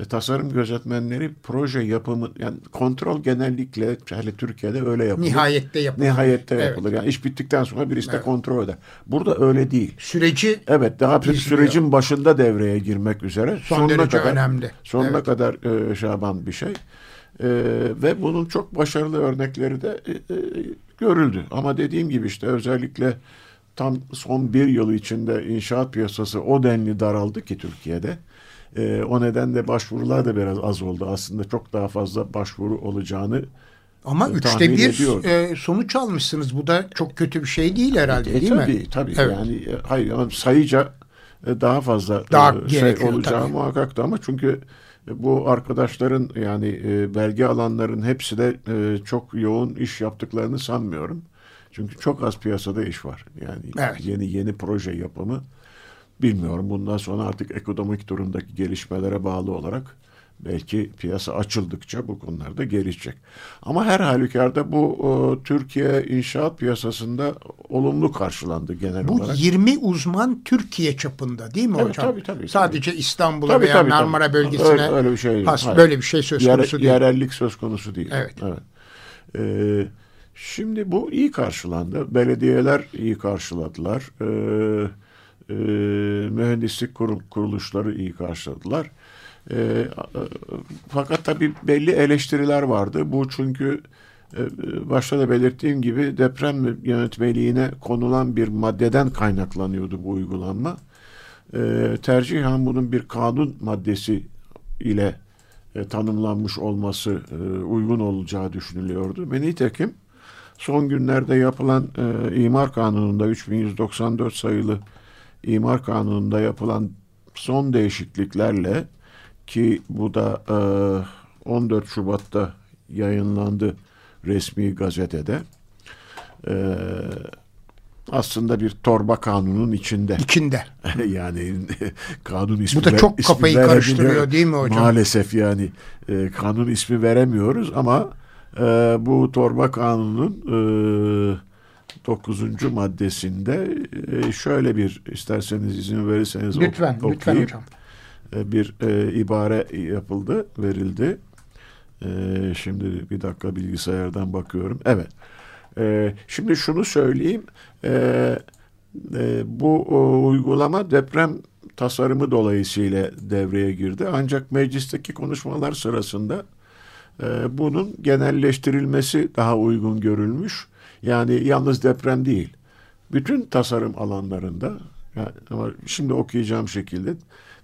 Speaker 3: e, tasarım gözetmenleri proje yapımı yani kontrol genellikle hele Türkiye'de öyle yapılır.
Speaker 1: Nihayette yapılır.
Speaker 3: Nihayette evet. yapılır. Yani iş bittikten sonra birisi evet. de kontrol eder. Burada öyle değil.
Speaker 1: Süreci
Speaker 3: Evet, daha bir sürecin başında devreye girmek üzere.
Speaker 1: Son sonuna kadar önemli.
Speaker 3: Sonuna evet. kadar e, şaban bir şey. E, ve bunun çok başarılı örnekleri de e, e, görüldü. Ama dediğim gibi işte özellikle tam son bir yıl içinde inşaat piyasası o denli daraldı ki Türkiye'de. E, o nedenle başvurular da biraz az oldu. Aslında çok daha fazla başvuru olacağını
Speaker 1: ama e, üçte bir e, sonuç almışsınız. Bu da çok kötü bir şey değil herhalde
Speaker 3: e,
Speaker 1: değil
Speaker 3: tabii,
Speaker 1: mi?
Speaker 3: Tabii tabii. Yani e, hayır yani sayıca e, daha fazla daha e, şey olacağı tabii. muhakkaktı ama çünkü bu arkadaşların yani e, belge alanların hepsi de e, çok yoğun iş yaptıklarını sanmıyorum. Çünkü çok az piyasada iş var. Yani evet. yeni yeni proje yapımı bilmiyorum. Bundan sonra artık ekonomik durumdaki gelişmelere bağlı olarak belki piyasa açıldıkça bu konularda gelişecek. Ama her halükarda bu o, Türkiye inşaat piyasasında olumlu karşılandı genel
Speaker 1: bu
Speaker 3: olarak.
Speaker 1: Bu 20 uzman Türkiye çapında değil mi
Speaker 3: evet,
Speaker 1: hocam?
Speaker 3: Tabii tabii.
Speaker 1: Sadece. İstanbul'a veya tabii, Marmara tabii. bölgesine öyle,
Speaker 3: öyle bir şey
Speaker 1: has, böyle bir şey söz konusu
Speaker 3: Yere,
Speaker 1: değil.
Speaker 3: Yerellik söz konusu değil.
Speaker 1: Evet.
Speaker 3: evet. Ee, şimdi bu iyi karşılandı. Belediyeler iyi karşıladılar. Ee, e, mühendislik kurul, kuruluşları iyi karşıladılar. E, fakat tabii belli eleştiriler vardı. Bu çünkü başta da belirttiğim gibi deprem yönetmeliğine konulan bir maddeden kaynaklanıyordu bu uygulanma. E, tercihen bunun bir kanun maddesi ile e, tanımlanmış olması e, uygun olacağı düşünülüyordu. Ve nitekim son günlerde yapılan e, imar kanununda 3194 sayılı imar kanununda yapılan son değişikliklerle ki bu da e, 14 Şubat'ta yayınlandı resmi gazetede. E, aslında bir torba kanunun içinde.
Speaker 1: İçinde.
Speaker 3: yani kanun ismi
Speaker 1: Bu da çok
Speaker 3: ismi
Speaker 1: kafayı karıştırıyor değil mi hocam?
Speaker 3: Maalesef yani e, kanun ismi veremiyoruz ama e, bu torba kanunun e, 9. maddesinde e, şöyle bir isterseniz izin verirseniz
Speaker 1: lütfen,
Speaker 3: ok-
Speaker 1: lütfen
Speaker 3: okuyayım.
Speaker 1: hocam.
Speaker 3: E, bir e, ibare yapıldı, verildi. E, şimdi bir dakika bilgisayardan bakıyorum. Evet. E, şimdi şunu söyleyeyim. E, e, bu o, uygulama deprem tasarımı dolayısıyla devreye girdi. Ancak meclisteki konuşmalar sırasında bunun genelleştirilmesi daha uygun görülmüş. Yani yalnız deprem değil. Bütün tasarım alanlarında yani ama şimdi okuyacağım şekilde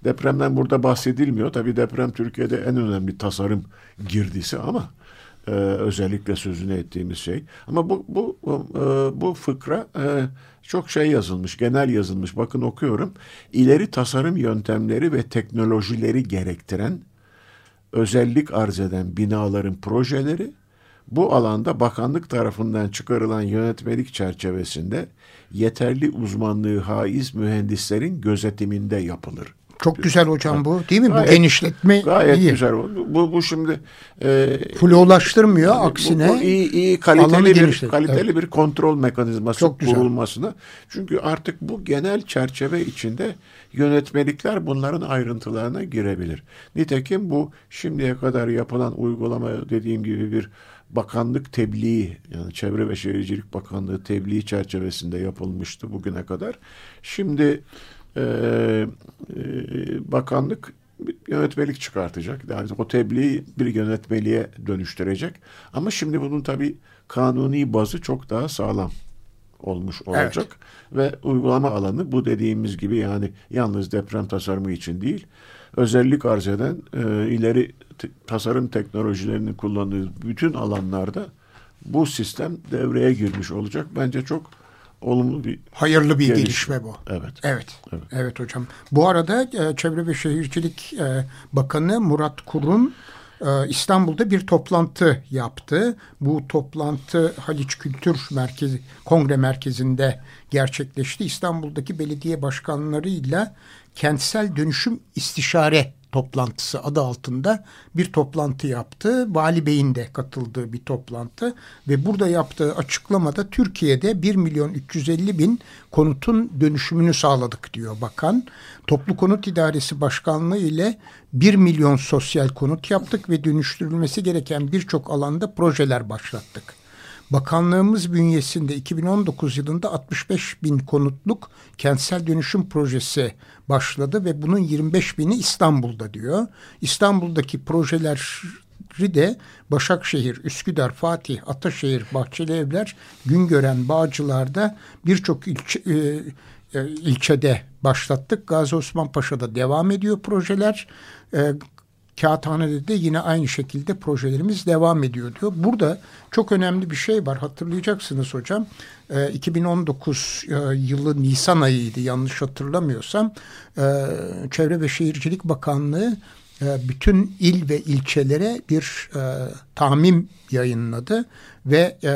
Speaker 3: depremden burada bahsedilmiyor. Tabii deprem Türkiye'de en önemli tasarım girdisi ama e, özellikle sözünü ettiğimiz şey. Ama bu bu bu, e, bu fıkra e, çok şey yazılmış, genel yazılmış. Bakın okuyorum. İleri tasarım yöntemleri ve teknolojileri gerektiren özellik arz eden binaların projeleri bu alanda bakanlık tarafından çıkarılan yönetmelik çerçevesinde yeterli uzmanlığı haiz mühendislerin gözetiminde yapılır.
Speaker 1: Çok güzel hocam bu değil mi?
Speaker 3: Gayet-
Speaker 1: bu genişletme
Speaker 3: Gayet
Speaker 1: iyi.
Speaker 3: güzel. Bu, bu, bu şimdi e,
Speaker 1: Flolaştırmıyor
Speaker 3: bu-
Speaker 1: aksine.
Speaker 3: bu iyi, iyi
Speaker 1: alanı
Speaker 3: kaliteli bir kaliteli bir kontrol mekanizması
Speaker 1: Çok güzel.
Speaker 3: Çünkü artık bu genel çerçeve içinde yönetmelikler bunların ayrıntılarına girebilir. Nitekim bu şimdiye kadar yapılan uygulama dediğim gibi bir bakanlık tebliği yani Çevre ve Şehircilik Bakanlığı tebliği çerçevesinde yapılmıştı bugüne kadar. Şimdi e, e, bakanlık yönetmelik çıkartacak. Yani o tebliği bir yönetmeliğe dönüştürecek. Ama şimdi bunun tabii kanuni bazı çok daha sağlam olmuş olacak. Ve uygulama alanı bu dediğimiz gibi yani yalnız deprem tasarımı için değil, özellik arz eden e, ileri tasarım teknolojilerinin kullanıldığı bütün alanlarda bu sistem devreye girmiş olacak. Bence çok olumlu bir
Speaker 1: Hayırlı bir
Speaker 3: Gelişme.
Speaker 1: gelişme bu.
Speaker 3: evet.
Speaker 1: Evet.
Speaker 3: Evet.
Speaker 1: Evet hocam. Bu arada e, Çevre ve Şehircilik e, Bakanı Murat Kurum e, İstanbul'da bir toplantı yaptı. Bu toplantı Haliç Kültür Merkezi Kongre Merkezi'nde gerçekleşti. İstanbul'daki belediye başkanlarıyla kentsel dönüşüm istişare toplantısı adı altında bir toplantı yaptı. Vali Bey'in de katıldığı bir toplantı ve burada yaptığı açıklamada Türkiye'de 1 milyon 350 bin konutun dönüşümünü sağladık diyor bakan. Toplu Konut İdaresi Başkanlığı ile 1 milyon sosyal konut yaptık ve dönüştürülmesi gereken birçok alanda projeler başlattık. Bakanlığımız bünyesinde 2019 yılında 65 bin konutluk kentsel dönüşüm projesi başladı ve bunun 25 bini İstanbul'da diyor. İstanbul'daki projeleri de Başakşehir, Üsküdar, Fatih, Ataşehir, Bahçelievler, Güngören, Bağcılar'da birçok ilçe, e, e, ilçede başlattık. Gazi Osman Paşa'da devam ediyor projeler. E, Kağıthane'de de yine aynı şekilde projelerimiz devam ediyor diyor. Burada çok önemli bir şey var hatırlayacaksınız hocam. Ee, 2019 e, yılı Nisan ayıydı yanlış hatırlamıyorsam. Ee, Çevre ve Şehircilik Bakanlığı e, bütün il ve ilçelere bir e, tamim yayınladı ve e,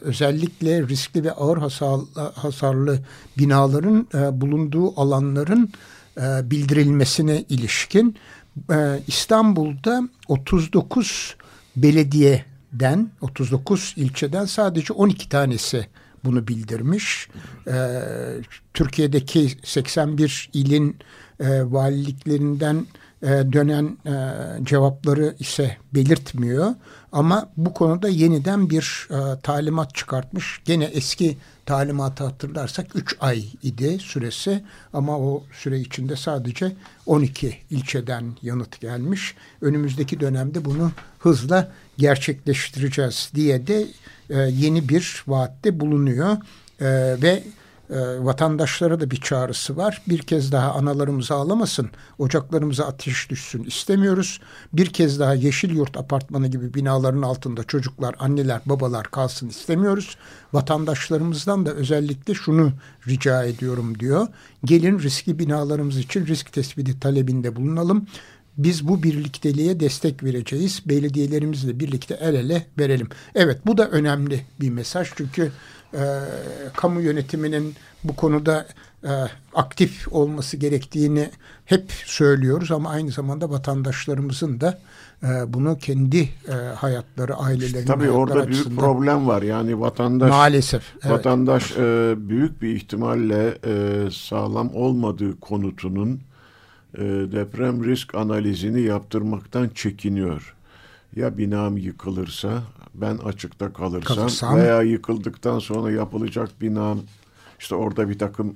Speaker 1: özellikle riskli ve ağır hasarlı, hasarlı binaların e, bulunduğu alanların e, bildirilmesine ilişkin ee, İstanbul'da 39 belediyeden 39 ilçeden sadece 12 tanesi bunu bildirmiş. Ee, Türkiye'deki 81 ilin e, valiliklerinden e, dönen e, cevapları ise belirtmiyor. Ama bu konuda yeniden bir e, talimat çıkartmış. Gene eski talimatı hatırlarsak 3 ay idi süresi ama o süre içinde sadece 12 ilçeden yanıt gelmiş. Önümüzdeki dönemde bunu hızla gerçekleştireceğiz diye de e, yeni bir vaatte bulunuyor. E, ve e, vatandaşlara da bir çağrısı var. Bir kez daha analarımızı ağlamasın, ocaklarımıza ateş düşsün istemiyoruz. Bir kez daha Yeşil Yurt Apartmanı gibi binaların altında çocuklar, anneler, babalar kalsın istemiyoruz. Vatandaşlarımızdan da özellikle şunu rica ediyorum diyor. Gelin riskli binalarımız için risk tespiti talebinde bulunalım. Biz bu birlikteliğe destek vereceğiz. Belediyelerimizle birlikte el ele verelim. Evet bu da önemli bir mesaj çünkü e, kamu yönetiminin bu konuda e, aktif olması gerektiğini hep söylüyoruz ama aynı zamanda vatandaşlarımızın da e, bunu kendi e, hayatları, ailelerinin
Speaker 3: Tabii orada büyük problem var. Yani vatandaş
Speaker 1: maalesef evet.
Speaker 3: vatandaş e, büyük bir ihtimalle e, sağlam olmadığı konutunun e, deprem risk analizini yaptırmaktan çekiniyor. Ya binam yıkılırsa, ben açıkta kalırsam,
Speaker 1: Kalırsam.
Speaker 3: veya yıkıldıktan sonra yapılacak binam işte orada bir takım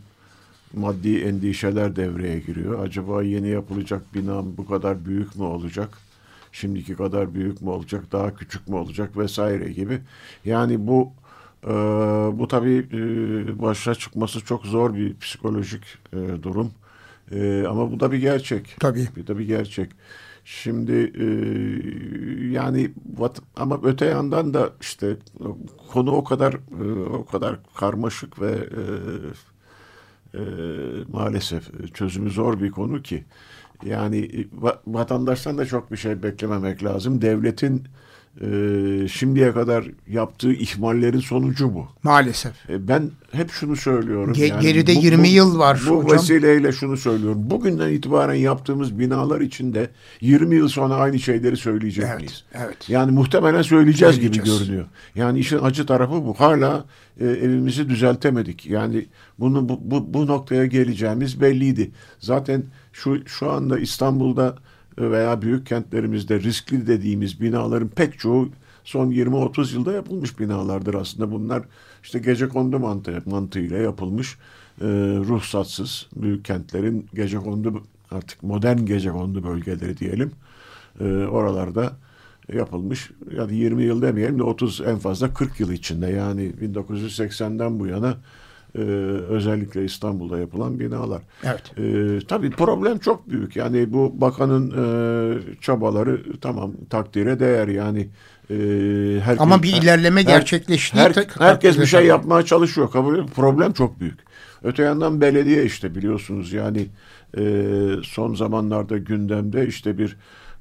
Speaker 3: maddi endişeler devreye giriyor. Acaba yeni yapılacak binam bu kadar büyük mü olacak? Şimdiki kadar büyük mü olacak? Daha küçük mü olacak? Vesaire gibi. Yani bu e, bu tabii e, başa çıkması çok zor bir psikolojik e, durum. E, ama bu da bir gerçek.
Speaker 1: Tabii.
Speaker 3: Bu da bir gerçek. Şimdi e, yani ama öte yandan da işte konu o kadar e, o kadar karmaşık ve e, e, maalesef çözümü zor bir konu ki yani va, vatandaştan da çok bir şey beklememek lazım. Devletin e, şimdiye kadar yaptığı ihmallerin sonucu bu.
Speaker 1: Maalesef.
Speaker 3: E, ben hep şunu söylüyorum.
Speaker 1: Ge
Speaker 3: yani
Speaker 1: geride
Speaker 3: bu,
Speaker 1: 20
Speaker 3: bu,
Speaker 1: yıl var
Speaker 3: Bu
Speaker 1: hocam.
Speaker 3: vesileyle şunu söylüyorum. Bugünden itibaren yaptığımız binalar içinde 20 yıl sonra aynı şeyleri söyleyecek
Speaker 1: Evet,
Speaker 3: miyiz?
Speaker 1: evet.
Speaker 3: Yani muhtemelen söyleyeceğiz, gibi
Speaker 1: Söyleyeceğiz.
Speaker 3: görünüyor. Yani işin acı tarafı bu. Hala e, evimizi düzeltemedik. Yani bunu bu, bu, bu noktaya geleceğimiz belliydi. Zaten şu şu anda İstanbul'da veya büyük kentlerimizde riskli dediğimiz binaların pek çoğu son 20-30 yılda yapılmış binalardır aslında. Bunlar işte gece kondu mantığı, mantığıyla yapılmış e, ruhsatsız büyük kentlerin gece kondu artık modern gece kondu bölgeleri diyelim. E, oralarda yapılmış. Yani 20 yıl demeyelim de 30 en fazla 40 yıl içinde yani 1980'den bu yana e, özellikle İstanbul'da yapılan binalar.
Speaker 1: Evet.
Speaker 3: E, tabii problem çok büyük. Yani bu bakanın e, çabaları tamam takdire değer yani. E, herkes,
Speaker 1: Ama bir ilerleme
Speaker 3: her-
Speaker 1: gerçekleştiği
Speaker 3: her- herkes bir şey yapmaya çalışıyor. Kabul ediyorum. Problem çok büyük. Öte yandan belediye işte biliyorsunuz yani e, son zamanlarda gündemde işte bir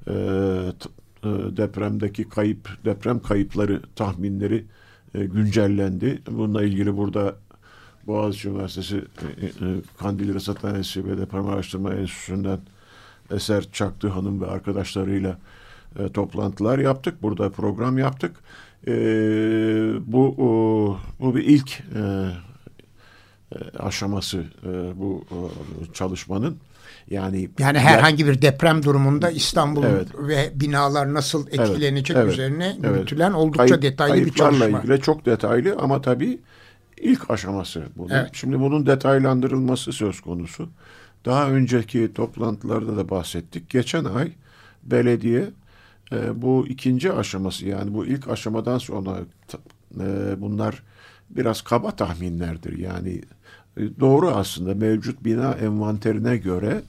Speaker 3: e, e, depremdeki kayıp deprem kayıpları tahminleri e, güncellendi. Bununla ilgili burada Boğaziçi Üniversitesi e, e, Kandil Rasathanesi ve Deprem Araştırma Enstitüsü'nden Eser Çaktı Hanım ve arkadaşlarıyla e, toplantılar yaptık. Burada program yaptık. E, bu o, bu bir ilk e, e, aşaması e, bu e, çalışmanın. Yani
Speaker 1: Yani herhangi bir deprem durumunda İstanbul
Speaker 3: Evet.
Speaker 1: ve binalar nasıl etkilenecek
Speaker 3: evet,
Speaker 1: üzerine
Speaker 3: evet.
Speaker 1: yürütülen oldukça
Speaker 3: Kayıp-
Speaker 1: detaylı bir çalışma.
Speaker 3: ilgili çok detaylı ama tabii ilk aşaması bunun.
Speaker 1: Evet.
Speaker 3: Şimdi bunun detaylandırılması söz konusu. Daha önceki toplantılarda da bahsettik. Geçen ay belediye e, bu ikinci aşaması yani bu ilk aşamadan sonra e, bunlar biraz kaba tahminlerdir. Yani e, doğru aslında mevcut bina envanterine göre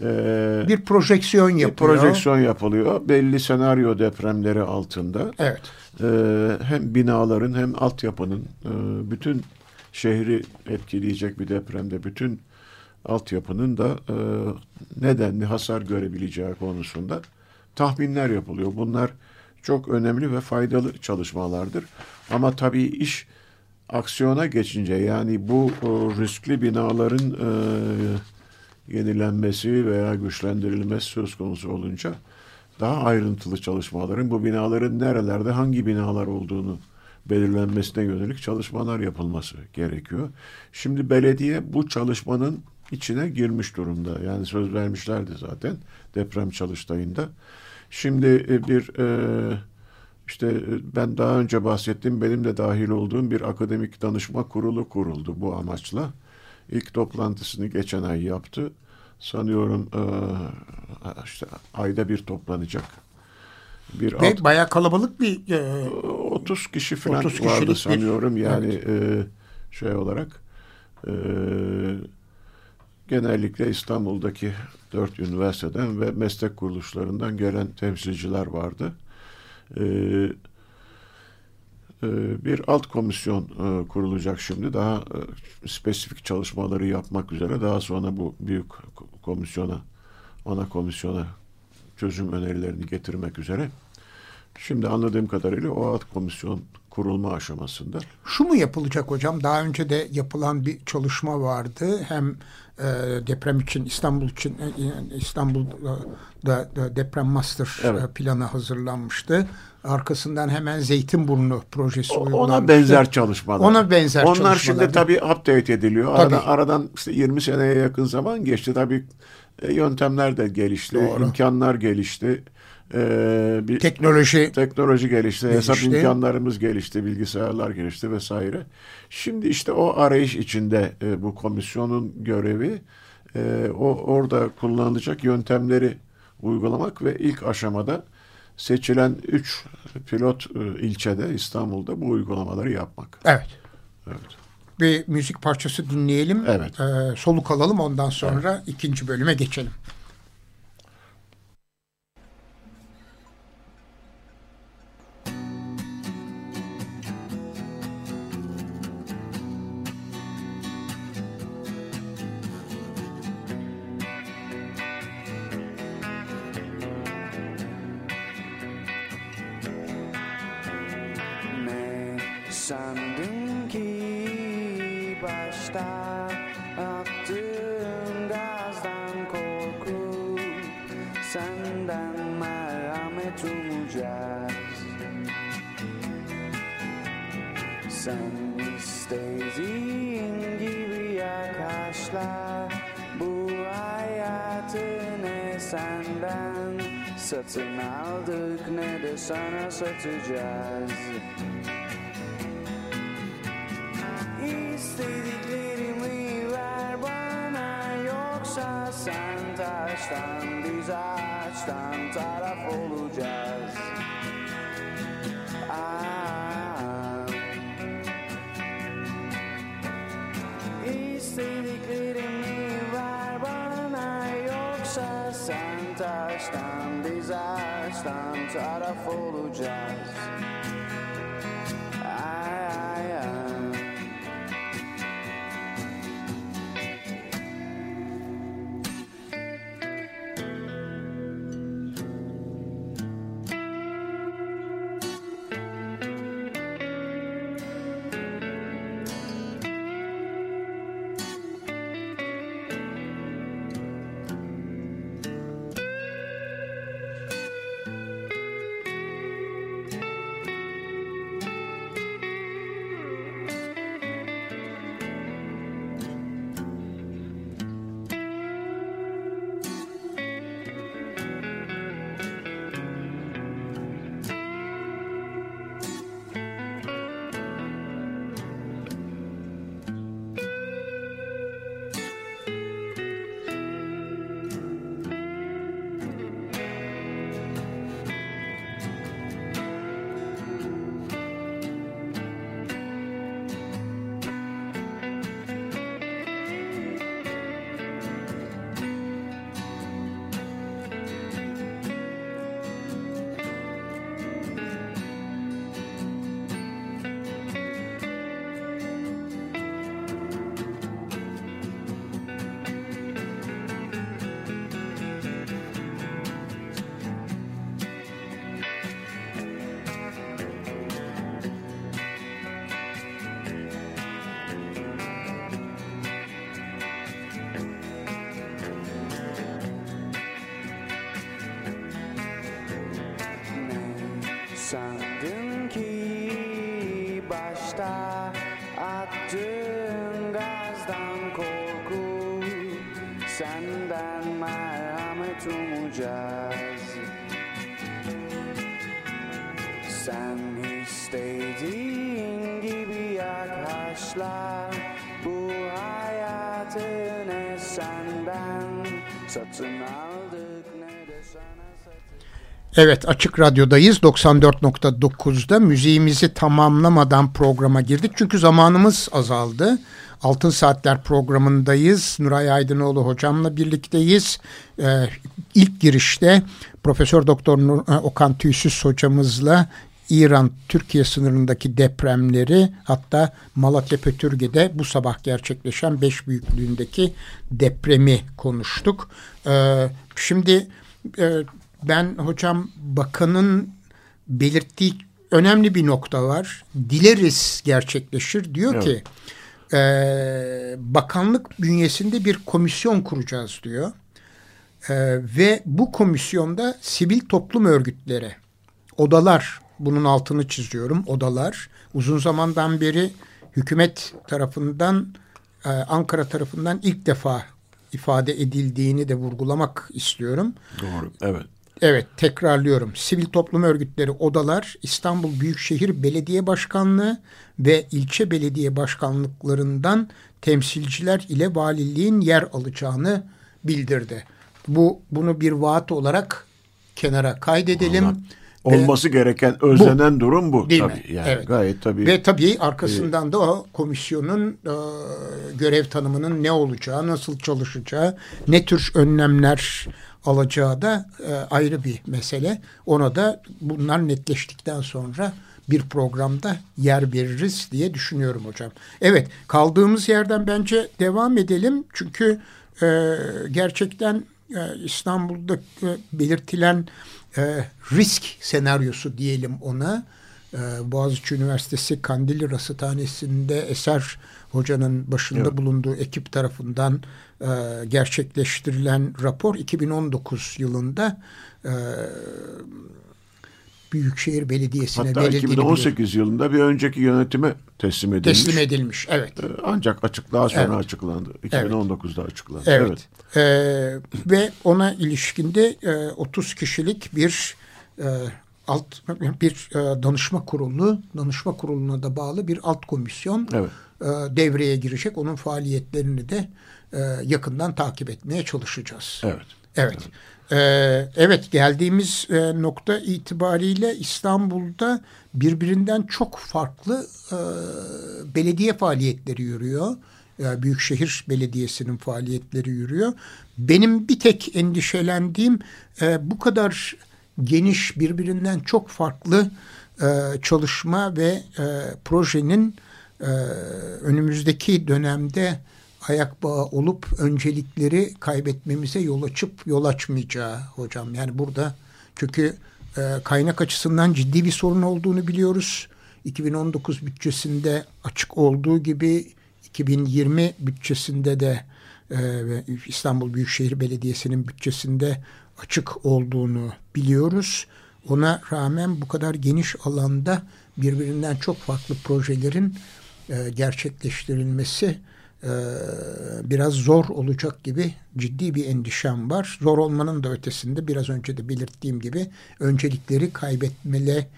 Speaker 3: e,
Speaker 1: Bir projeksiyon
Speaker 3: bir
Speaker 1: yapıyor.
Speaker 3: projeksiyon yapılıyor. Belli senaryo depremleri altında
Speaker 1: Evet.
Speaker 3: E, hem binaların hem altyapının e, bütün şehri etkileyecek bir depremde bütün altyapının da e, nedenli hasar görebileceği konusunda tahminler yapılıyor. Bunlar çok önemli ve faydalı çalışmalardır. Ama tabii iş aksiyona geçince yani bu o, riskli binaların e, yenilenmesi veya güçlendirilmesi söz konusu olunca daha ayrıntılı çalışmaların bu binaların nerelerde hangi binalar olduğunu belirlenmesine yönelik çalışmalar yapılması gerekiyor. Şimdi belediye bu çalışmanın içine girmiş durumda. Yani söz vermişlerdi zaten deprem çalıştayında. Şimdi e, bir e, işte e, ben daha önce bahsettiğim benim de dahil olduğum bir akademik danışma kurulu kuruldu bu amaçla. İlk toplantısını geçen ay yaptı. Sanıyorum e, işte ayda bir toplanacak.
Speaker 1: Bir Ve alt, bayağı kalabalık bir...
Speaker 3: E, 30 kişi falan 30 vardı sanıyorum. Bir, yani evet. e, şey olarak... E, genellikle İstanbul'daki dört üniversiteden ve meslek kuruluşlarından gelen temsilciler vardı. Ee, e, bir alt komisyon e, kurulacak şimdi. Daha e, spesifik çalışmaları yapmak üzere. Daha sonra bu büyük komisyona, ana komisyona çözüm önerilerini getirmek üzere. Şimdi anladığım kadarıyla o alt komisyon kurulma aşamasında.
Speaker 1: Şu mu yapılacak hocam? Daha önce de yapılan bir çalışma vardı. Hem e, deprem için İstanbul için e, İstanbul'da da deprem master evet. E, planı hazırlanmıştı. Arkasından hemen Zeytinburnu projesi
Speaker 3: uygulanmıştı. Ona benzer çalışmalar.
Speaker 1: Ona benzer
Speaker 3: Onlar çalışmalar. şimdi tabii update ediliyor. Tabii. Aradan, aradan işte 20 seneye yakın zaman geçti. Tabii e, yöntemler de gelişti, Doğru. imkanlar gelişti.
Speaker 1: Ee, bir teknoloji
Speaker 3: teknoloji gelişti, gelişti, hesap imkanlarımız gelişti, bilgisayarlar gelişti vesaire. Şimdi işte o arayış içinde e, bu komisyonun görevi e, o orada kullanılacak yöntemleri uygulamak ve ilk aşamada seçilen üç pilot e, ilçede İstanbul'da bu uygulamaları yapmak.
Speaker 1: Evet. Evet. Bir müzik parçası dinleyelim.
Speaker 3: Evet.
Speaker 1: Ee, soluk alalım ondan sonra evet. ikinci bölüme geçelim.
Speaker 4: Satın aldık ne de sana satacağız. İstediklerimi ver bana yoksa sen taştan biz ağaçtan taraf olacağız. Aa, İstediklerimi ver bana yoksa sen taştan biz ağaçtan taraf olacağız Sen istediğin gibi yaklaşla Bu hayatı ne senden satın aldık ne de sana
Speaker 1: Evet Açık Radyo'dayız 94.9'da müziğimizi tamamlamadan programa girdik çünkü zamanımız azaldı. Altın Saatler programındayız. Nuray Aydınoğlu hocamla birlikteyiz. Ee, ilk girişte Profesör Doktor Okan Tüysüz hocamızla İran Türkiye sınırındaki depremleri hatta Malatya Pötürge'de bu sabah gerçekleşen 5 büyüklüğündeki depremi konuştuk. Ee, şimdi e, ben hocam bakanın belirttiği önemli bir nokta var. Dileriz gerçekleşir diyor
Speaker 3: Evet.
Speaker 1: ki e, bakanlık bünyesinde bir komisyon kuracağız diyor. E, ve bu komisyonda sivil toplum örgütleri, odalar, bunun altını çiziyorum, odalar uzun zamandan beri hükümet tarafından, e, Ankara tarafından ilk defa ifade edildiğini de vurgulamak istiyorum.
Speaker 3: Doğru. Evet.
Speaker 1: Evet tekrarlıyorum. Sivil toplum örgütleri odalar İstanbul Büyükşehir Belediye Başkanlığı ve ilçe belediye başkanlıklarından temsilciler ile valiliğin yer alacağını bildirdi. Bu bunu bir vaat olarak kenara kaydedelim.
Speaker 3: Vallahi Olması gereken özlenen durum bu.
Speaker 1: Değil
Speaker 3: tabii.
Speaker 1: mi?
Speaker 3: Yani
Speaker 1: Evet.
Speaker 3: Gayet tabii.
Speaker 1: Ve tabii arkasından da o komisyonun e, görev tanımının ne olacağı, nasıl çalışacağı, ne tür önlemler alacağı da e, ayrı bir mesele. Ona da bunlar netleştikten sonra bir programda yer veririz diye düşünüyorum hocam. Evet kaldığımız yerden bence devam edelim. Çünkü e, gerçekten e, İstanbul'da e, belirtilen e, risk senaryosu diyelim ona. Ee, Boğaziçi Üniversitesi Kandilli Rasathanesi'nde Eser Hoca'nın başında
Speaker 3: Evet.
Speaker 1: bulunduğu ekip tarafından e, gerçekleştirilen rapor 2019 yılında e, Büyükşehir Belediyesi'ne
Speaker 3: Hatta
Speaker 1: verildiğini biliyorum.
Speaker 3: 2018 yılında bir önceki yönetime teslim edilmiş.
Speaker 1: teslim edilmiş. Evet.
Speaker 3: Ee, Ancak açıklığa sonra
Speaker 1: Evet.
Speaker 3: açıklandı. 2019'da açıklandı.
Speaker 1: Evet. Ee, ve ona ilişkinde e, 30 kişilik bir e, alt bir e, danışma kurulu, danışma kuruluna da bağlı bir alt komisyon
Speaker 3: Evet.
Speaker 1: e, devreye girecek. Onun faaliyetlerini de e, yakından takip etmeye çalışacağız.
Speaker 3: Evet.
Speaker 1: Evet. Ee, evet geldiğimiz e, nokta itibariyle İstanbul'da birbirinden çok farklı e, belediye faaliyetleri yürüyor. E, Büyükşehir Belediyesi'nin faaliyetleri yürüyor. Benim bir tek endişelendiğim e, bu kadar geniş birbirinden çok farklı çalışma ve projenin önümüzdeki dönemde ayak bağı olup öncelikleri kaybetmemize yol açıp yol açmayacağı hocam. Yani burada çünkü e, kaynak açısından ciddi bir sorun olduğunu biliyoruz. 2019 bütçesinde açık olduğu gibi 2020 bütçesinde de e, İstanbul Büyükşehir Belediyesi'nin bütçesinde açık olduğunu biliyoruz. Ona rağmen bu kadar geniş alanda birbirinden çok farklı projelerin e, gerçekleştirilmesi biraz zor olacak gibi ciddi bir endişem var. Zor olmanın da ötesinde biraz önce de belirttiğim gibi öncelikleri kaybetmele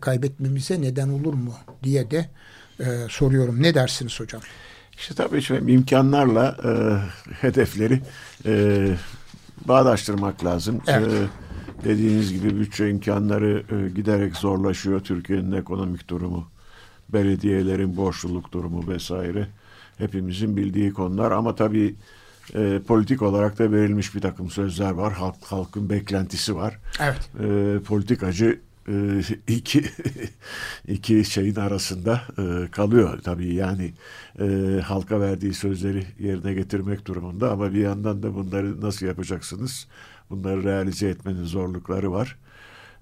Speaker 1: kaybetmemize neden olur mu diye de e, soruyorum. Ne dersiniz hocam?
Speaker 3: İşte tabii şimdi imkanlarla e, hedefleri e, bağdaştırmak lazım.
Speaker 1: Evet.
Speaker 3: E, dediğiniz gibi bütçe imkanları e, giderek zorlaşıyor. Türkiye'nin ekonomik durumu, belediyelerin borçluluk durumu vesaire hepimizin bildiği konular ama tabii e, politik olarak da verilmiş bir takım sözler var. Halk halkın beklentisi var.
Speaker 1: Evet.
Speaker 3: E, politikacı e, iki iki şeyin arasında e, kalıyor tabii yani e, halka verdiği sözleri yerine getirmek durumunda ama bir yandan da bunları nasıl yapacaksınız? Bunları realize etmenin zorlukları var.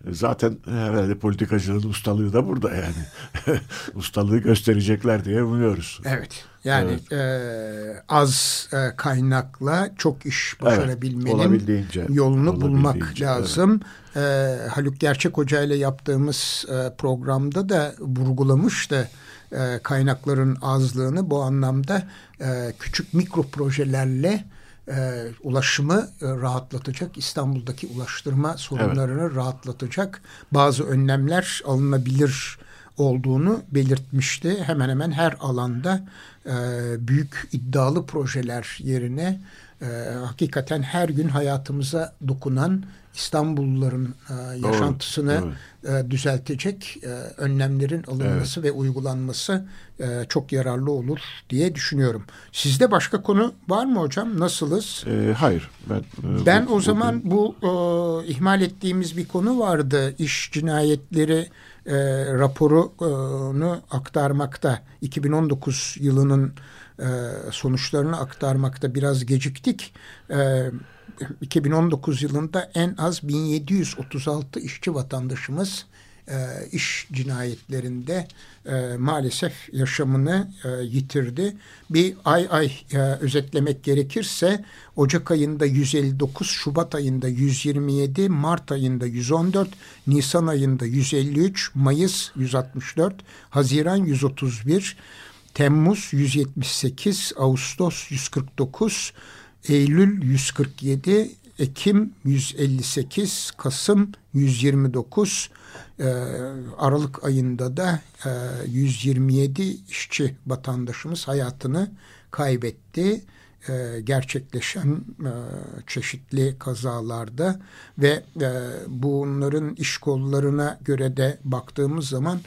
Speaker 3: E, Zaten herhalde politikacının ustalığı da burada yani. Ustalığı gösterecekler diye umuyoruz.
Speaker 1: Evet. Yani e, az e, kaynakla çok iş başarabilmenin
Speaker 3: olabildiğince,
Speaker 1: yolunu bulmak lazım. E, Haluk Gerçek Hoca ile yaptığımız e, programda da vurgulamıştı e, kaynakların azlığını bu anlamda e, küçük mikro projelerle e, ulaşımı e, rahatlatacak, İstanbul'daki ulaştırma sorunlarını rahatlatacak bazı önlemler alınabilir olduğunu belirtmişti. Hemen hemen her alanda e, büyük iddialı projeler yerine e, hakikaten her gün hayatımıza dokunan İstanbulluların e, yaşantısını e, düzeltecek e, önlemlerin alınması ve uygulanması e, çok yararlı olur diye düşünüyorum. Sizde başka konu var mı hocam? Nasılız?
Speaker 3: E, hayır. Ben, e,
Speaker 1: Ben
Speaker 3: bu-
Speaker 1: o zaman bu e, ihmal ettiğimiz bir konu vardı. İş cinayetleri e, raporunu aktarmakta. 2019 yılının sonuçlarını aktarmakta biraz geciktik. E, 2019 yılında en az 1736 işçi vatandaşımız e, iş cinayetlerinde e, maalesef yaşamını e, yitirdi. Bir ay ay e, özetlemek gerekirse Ocak ayında 159, Şubat ayında 127, Mart ayında 114, Nisan ayında 153, Mayıs 164, Haziran 131, Temmuz 178, Ağustos 149, Eylül 147, Ekim 158, Kasım 129, e, Aralık ayında da e, 127 işçi vatandaşımız hayatını kaybetti. E, gerçekleşen e, çeşitli kazalarda ve e, bunların iş kollarına göre de baktığımız zaman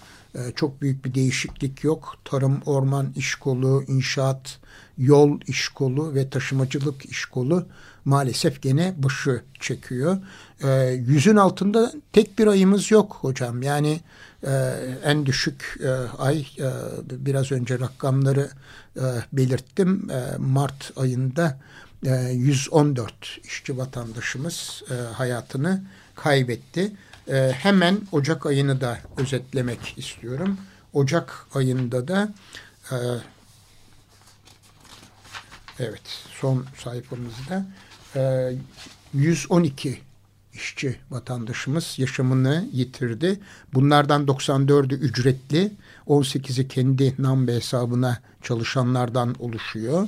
Speaker 1: çok büyük bir değişiklik yok. Tarım, orman iş kolu, inşaat, yol iş kolu ve taşımacılık iş kolu maalesef gene başı çekiyor. E, yüzün altında tek bir ayımız yok hocam. Yani e, en düşük e, ay e, biraz önce rakamları belirttim. Mart ayında e, 114 işçi vatandaşımız hayatını kaybetti. E, hemen Ocak ayını da özetlemek istiyorum. Ocak ayında da e, evet son sayfamızda e, 112 işçi vatandaşımız yaşamını yitirdi. Bunlardan 94'ü ücretli, 18'i kendi nambe hesabına çalışanlardan oluşuyor.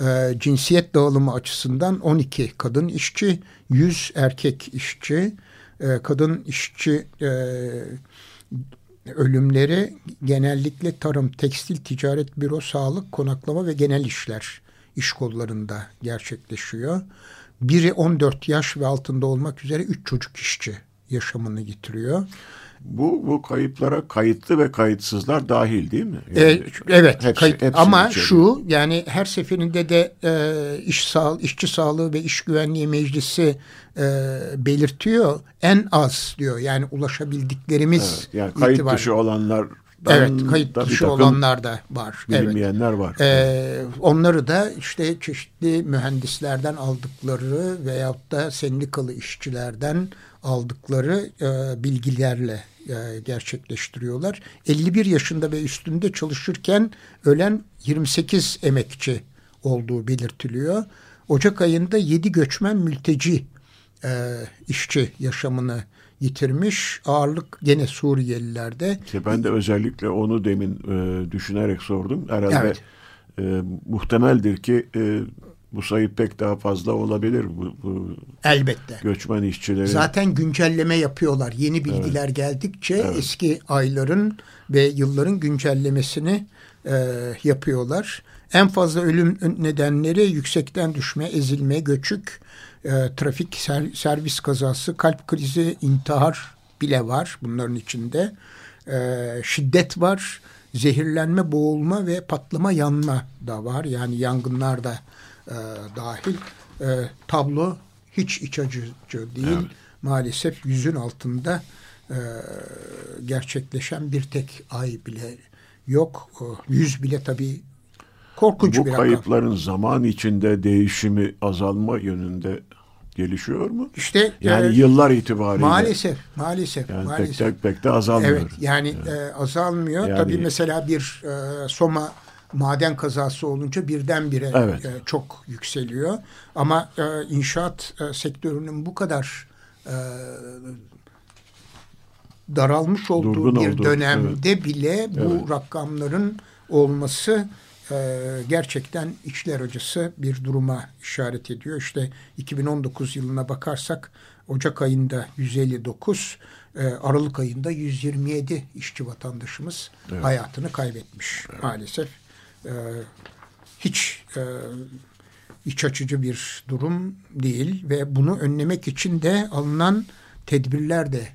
Speaker 1: E, cinsiyet dağılımı açısından 12 kadın işçi, 100 erkek işçi. E, kadın işçi e, ölümleri genellikle tarım, tekstil, ticaret, büro, sağlık, konaklama ve genel işler iş kollarında gerçekleşiyor. Biri 14 yaş ve altında olmak üzere 3 çocuk işçi yaşamını yitiriyor.
Speaker 3: Bu, bu kayıplara kayıtlı ve kayıtsızlar dahil değil mi?
Speaker 1: E,
Speaker 3: Yani
Speaker 1: evet
Speaker 3: hepsi-
Speaker 1: kayıt- ama
Speaker 3: içeriyor.
Speaker 1: şu yani her seferinde de e, iş sağ, işçi sağlığı ve iş güvenliği meclisi e, belirtiyor en az diyor yani ulaşabildiklerimiz
Speaker 3: Evet, yani kayıt
Speaker 1: itibariyle.
Speaker 3: dışı olanlar
Speaker 1: Evet kayıt dışı olanlar da var. Evet.
Speaker 3: bilinmeyenler var.
Speaker 1: Ee, onları da işte çeşitli mühendislerden aldıkları veyahut da sendikalı işçilerden aldıkları e, bilgilerle e, gerçekleştiriyorlar. 51 yaşında ve üstünde çalışırken ölen 28 emekçi olduğu belirtiliyor. Ocak ayında 7 göçmen mülteci e, işçi yaşamını yitirmiş. Ağırlık gene Suriyelilerde.
Speaker 3: İşte ben de özellikle onu demin e, düşünerek sordum. Herhalde
Speaker 1: Evet.
Speaker 3: e, muhtemeldir ki e, bu sayı pek daha fazla olabilir. Bu, bu
Speaker 1: Elbette.
Speaker 3: göçmen işçilerin
Speaker 1: Zaten güncelleme yapıyorlar. Yeni bilgiler geldikçe eski ayların ve yılların güncellemesini e, yapıyorlar. En fazla ölüm nedenleri yüksekten düşme, ezilme, göçük, e, trafik ser- servis kazası, kalp krizi, intihar bile var bunların içinde. E, şiddet var, zehirlenme, boğulma ve patlama, yanma da var. Yani yangınlar da e, dahil. E, tablo hiç iç acıcı değil. Maalesef yüzün altında e, gerçekleşen bir tek ay bile yok. O, yüz bile tabii korkunç
Speaker 3: bu
Speaker 1: bir rakam.
Speaker 3: kayıpların zaman içinde değişimi azalma yönünde gelişiyor mu?
Speaker 1: İşte
Speaker 3: Yani
Speaker 1: e,
Speaker 3: yıllar itibariyle
Speaker 1: maalesef maalesef
Speaker 3: yani
Speaker 1: maalesef.
Speaker 3: pek de, pek de azalmıyor.
Speaker 1: Evet yani e, azalmıyor.
Speaker 3: Yani-
Speaker 1: Tabii mesela bir e, Soma maden kazası olunca birdenbire
Speaker 3: Evet.
Speaker 1: e, çok yükseliyor. Ama e, inşaat e, sektörünün bu kadar e, daralmış olduğu
Speaker 3: Durgun
Speaker 1: bir
Speaker 3: olduğu,
Speaker 1: dönemde bile bu rakamların olması e, gerçekten içler acısı bir duruma işaret ediyor. İşte 2019 yılına bakarsak Ocak ayında 159, e, Aralık ayında 127 işçi vatandaşımız evet. hayatını kaybetmiş evet. maalesef. E, hiç e, iç açıcı bir durum değil ve bunu önlemek için de alınan tedbirler de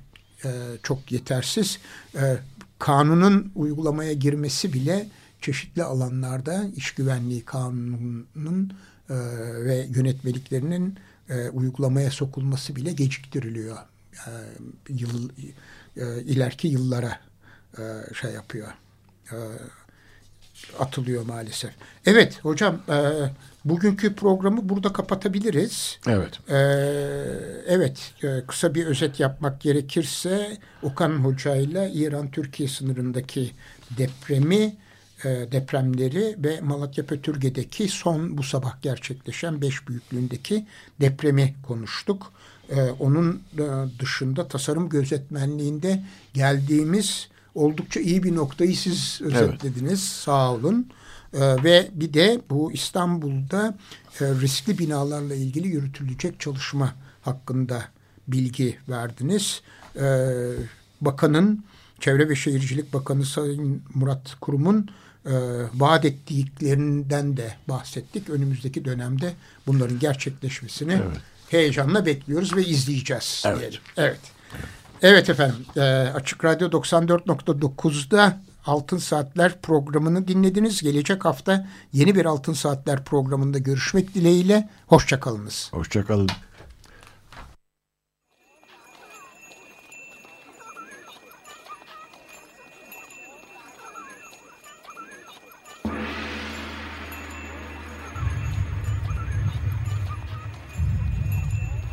Speaker 1: e, çok yetersiz. E, kanunun uygulamaya girmesi bile çeşitli alanlarda iş güvenliği kanununun e, ve yönetmeliklerinin e, uygulamaya sokulması bile geciktiriliyor. E, yıl, e, ileriki yıllara e, şey yapıyor. E, atılıyor maalesef. Evet hocam e, bugünkü programı burada kapatabiliriz.
Speaker 3: Evet.
Speaker 1: E, evet e, kısa bir özet yapmak gerekirse Okan Hoca ile İran-Türkiye sınırındaki depremi depremleri ve Malatya Pötürge'deki son bu sabah gerçekleşen beş büyüklüğündeki depremi konuştuk. E, onun e, dışında tasarım gözetmenliğinde geldiğimiz oldukça iyi bir noktayı siz özetlediniz. Evet. Sağ olun. Ve bir de bu İstanbul'da e, riskli binalarla ilgili yürütülecek çalışma hakkında bilgi verdiniz. Bakanın, Çevre ve Şehircilik Bakanı Sayın Murat Kurum'un e, vaat ettiklerinden de bahsettik. Önümüzdeki dönemde bunların gerçekleşmesini evet. heyecanla bekliyoruz ve izleyeceğiz. Evet. Diyelim. Evet. Evet efendim. E, Açık Radyo 94.9'da Altın Saatler programını dinlediniz. Gelecek hafta yeni bir Altın Saatler programında görüşmek dileğiyle. Hoşçakalınız.
Speaker 3: Hoşçakalın.